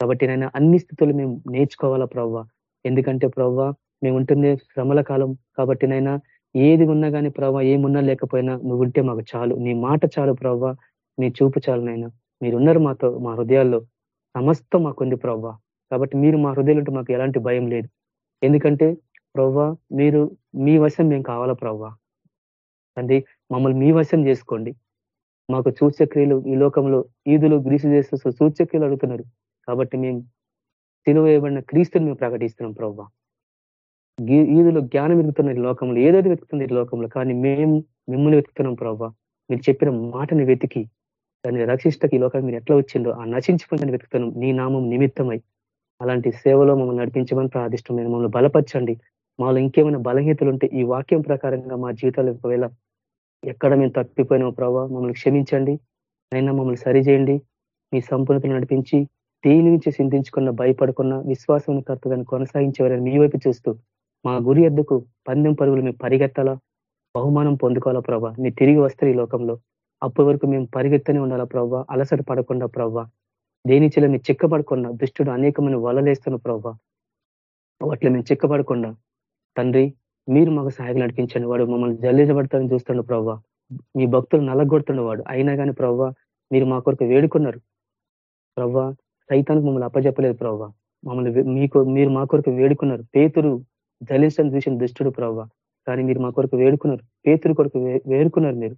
కాబట్టి నైనా అన్ని స్థితులు మేము నేర్చుకోవాలా ప్రవ్వ. ఎందుకంటే ప్రవ్వ మేము ఉంటుంది శ్రమల కాలం కాబట్టి నైనా ఏది ఉన్నా కానీ ప్రభావ ఏమున్నా లేకపోయినా నువ్వు ఉంటే మాకు చాలు. నీ మాట చాలు ప్రవ్వ నీ చూపు చాలు నైనా. మీరున్నారు మాతో మా హృదయాల్లో. సమస్తం మాకుంది ప్రవ్వ కాబట్టి మీరు మా హృదయాలు మాకు ఎలాంటి భయం లేదు. ఎందుకంటే ప్రవ్వా మీరు మీ వశం మేము కావాలా ప్రవ్వా తండ్రి మమ్మల్ని మీ వశం చేసుకోండి. మాకు సూచక్రియలు ఈ లోకంలో ఈదులు గ్రీసు చేస్తూ సూచక్రియలు అడుగుతున్నారు. కాబట్టి మేము తినువ వేయబడిన క్రీస్తుని మేము ప్రకటిస్తున్నాం ప్రవ్వా ఈదులో జ్ఞానం వెతుకుతున్న ఈ లోకంలో ఏదైతే వెతుకుతుంది ఈ లోకంలో కానీ మేము మిమ్మల్ని వెతుకుతున్నాం ప్రభావ మీరు చెప్పిన మాటని వెతికి దాన్ని రక్షిష్టకి ఈ లోకానికి మీరు ఎట్లా వచ్చిందో ఆ నశించుకుందని వెతుకుతున్నాం. నీ నామం నిమిత్తమై. అలాంటి సేవలో మమ్మల్ని నడిపించమని ప్రార్థిష్టమైన మమ్మల్ని బలపరచండి. మాలో ఇంకేమైనా బలహీతలు ఉంటే ఈ వాక్యం ప్రకారంగా మా జీవితాలు ఒకవేళ ఎక్కడ మేము తప్పిపోయినామో ప్రభావ మమ్మల్ని క్షమించండి. అయినా మమ్మల్ని సరిచేయండి మీ సంపూర్ణతను నడిపించి దేని నుంచి చింతించుకున్న భయపడుకున్న విశ్వాసం కర్తగాన్ని కొనసాగించేవారని మీ వైపు చూస్తూ మా గురి ఎద్దుకు పందెం పరుగులు మేము పరిగెత్తాలా? బహుమానం పొందుకోవాలా ప్రభా? నీ తిరిగి వస్తే ఈ లోకంలో. అప్పటి వరకు మేము పరిగెత్తనే ఉండాలా ప్రభావ అలసట పడకుండా ప్రభా. దేని మేము చిక్కబడకుండా దుష్టుడు అనేకమైన వలలేస్తున్న ప్రభావ వాటిలో మేము చిక్కబడకుండా తండ్రి మీరు మాకు సహాయం నడిపించండి. వాడు మమ్మల్ని జల్లించబడతారని చూస్తుండ ప్రభా. మీ భక్తులు నలగొడుతుండే వాడు. అయినా కానీ ప్రవ్వ మీరు మా కొరకు వేడుకున్నారు. ప్రవ్వ సైతానికి మమ్మల్ని అప్పజెప్పలేదు ప్రవ్వ మమ్మల్ని మీకు మీరు మా కొరకు వేడుకున్నారు. పేతురు జలించడం చూసిన దుష్టుడు ప్రభావ కానీ మీరు మా కొరకు వేడుకున్నారు. పేతురు కొరకు వేడుకున్నారు మీరు.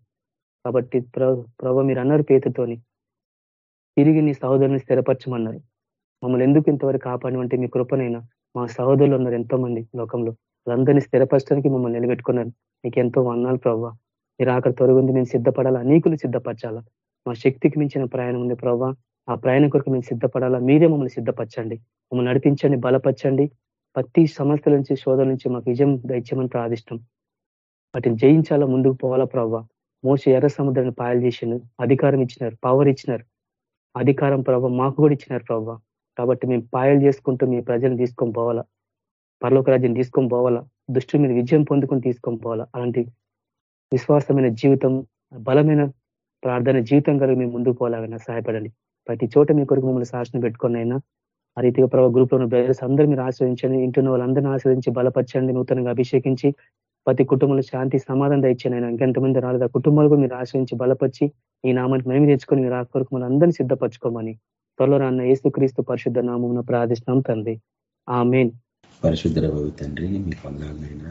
కాబట్టి ప్రభ మీరు అన్నారు పేతుతోని తిరిగి నీ సహోదరుని స్థిరపరచమన్నారు. మమ్మల్ని ఎందుకు ఇంతవరకు కాపాడమంటే మీ కృపనైనా. మా సహోదరులు ఉన్నారు ఎంతో మంది లోకంలో. వాళ్ళందరినీ స్థిరపరచడానికి మమ్మల్ని నిలబెట్టుకున్నారు. నీకు ఎంతో వందాలు ప్రవ్వ. మీరు ఆఖరి తొలగింది. మేము సిద్ధపడాలా? అనేకులు సిద్ధపరచాలా? మా శక్తికి మించిన ప్రయాణం ఉంది ప్రవ్వ. ఆ ప్రయాణం కొరకు మేము సిద్ధపడాలా? మీరే మమ్మల్ని సిద్ధపరచండి. మమ్మల్ని నడిపించండి బలపరచండి. ప్రతి సమస్యల నుంచి శోధన నుంచి మాకు విజయం దైత్యమని ప్రార్థిష్టం వాటిని జయించాలా ముందుకు పోవాలా ప్రవ్వ? మోస ఎర్ర సముద్రాన్ని పాయలు చేసిన అధికారం ఇచ్చినారు పవర్ ఇచ్చినారు. అధికారం ప్రభావ మాకు కూడా ఇచ్చినారు ప్రభావ కాబట్టి మేము పాయలు చేసుకుంటూ మీ ప్రజలను తీసుకొని పోవాలా. పరలోక రాజ్యం తీసుకొని పోవాలా. దుష్టి మీద విజయం పొందుకొని తీసుకొని పోవాలా. అలాంటి విశ్వాసమైన జీవితం బలమైన ప్రార్థన జీవితం కలిగి మేము ముందుకు పోలాగైనా సహాయపడండి. ప్రతి చోట మీ కొరకు మిమ్మల్ని శాసన పెట్టుకున్నైనా అయినా ఆ రీతిగా ప్రభావ గ్రూప్లో బ్రదర్స్ అందరూ మీరు ఆశ్రయించండి ఇంటున్న వాళ్ళందరినీ ఆశ్రయించి బలపరచండి నూతనంగా అభిషేకించి ప్రతి కుటుంబంలో శాంతి సమాధానం తెచ్చాను ఆయన. ఇంకెంతమంది రాలేదు. ఆ కుటుంబాలకు మీరు ఆశ్రయించి బలపరిచి ఈ నామానికి మేము తెచ్చుకొని మీరు ఆ కొరకు మన అందరినీ సిద్ధపరచుకోమని త్వరలో రాన్న ఏసుక్రీస్తు పరిశుద్ధ నామం ప్రార్థిస్తున్నాం తండ్రి. ఆ మెయిన్ పరిశుద్ధ తండ్రి మీకు వందనాలైనా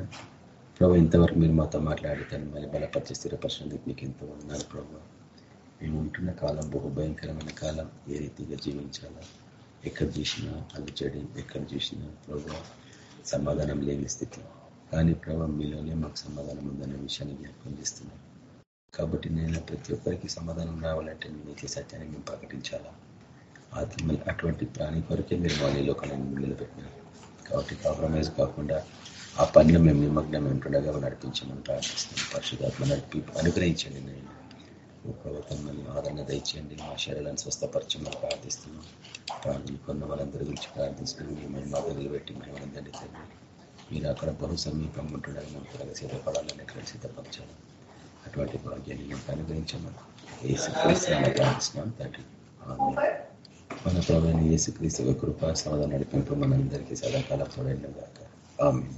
ప్రభు ఇంతవరకు మీరు మాతో మాట్లాడుతాను మళ్ళీ బలపరిచే స్థిరపరిచినందుకు మీకు ఎంతో వందనాలు ప్రభు. మేము ఉంటున్న కాలం బహుభయంకరమైన కాలం ఏ రీతిగా జీవించాలా? ఎక్కడ చూసినా అలచడి ఎక్కడ చూసినా ప్రభు సమాధానం లేని స్థితి కానీ ప్రభావ మీలోనే మాకు సమాధానం ఉందనే విషయాన్ని జ్ఞాపకం చేస్తున్నాను. కాబట్టి నేను ప్రతి ఒక్కరికి సమాధానం రావాలంటే నీతి సత్యాన్ని మేము ప్రకటించాలా? ఆత్మ అటువంటి ప్రాణి కొరకే మీరు మా లోకాలను నిలబెట్టినారు. కాబట్టి కాంప్రమైజ్ కాకుండా ఆ పనిలో మేము నిమగ్నం ఉంటుండగా నడిపించమని ప్రార్థిస్తున్నాం. పరిశుధాత్మ నడిపి అనుగ్రహించండి నేను ప్రభుత్వం ఆదరణ దయచేయండి. మా శరీరాన్ని స్వస్థపరచమని ప్రార్థిస్తున్నాం. ప్రార్థన కొన్న వాళ్ళందరి గురించి ప్రార్థిస్తున్నాం. మేము మాటలు పెట్టి మేము అందరినీ తండ్రి. మీరు అక్కడ బహు సమీపం ఉంటుండగా మేము త్వరగా సిద్ధపడాలని ఇక్కడ సిద్ధపరచాలి. అటువంటి భాగ్యాన్ని మేము అనుగ్రహించమని ఏసుక్రీస్తు ప్రార్థిస్తున్నాం. తండ్రి. మన ప్రభుత్వ ఏసుక్రీస్తు కృపా సమాధానం నడిపింపు మనందరికీ సదాకాలం చూడండి దాకా ఆమె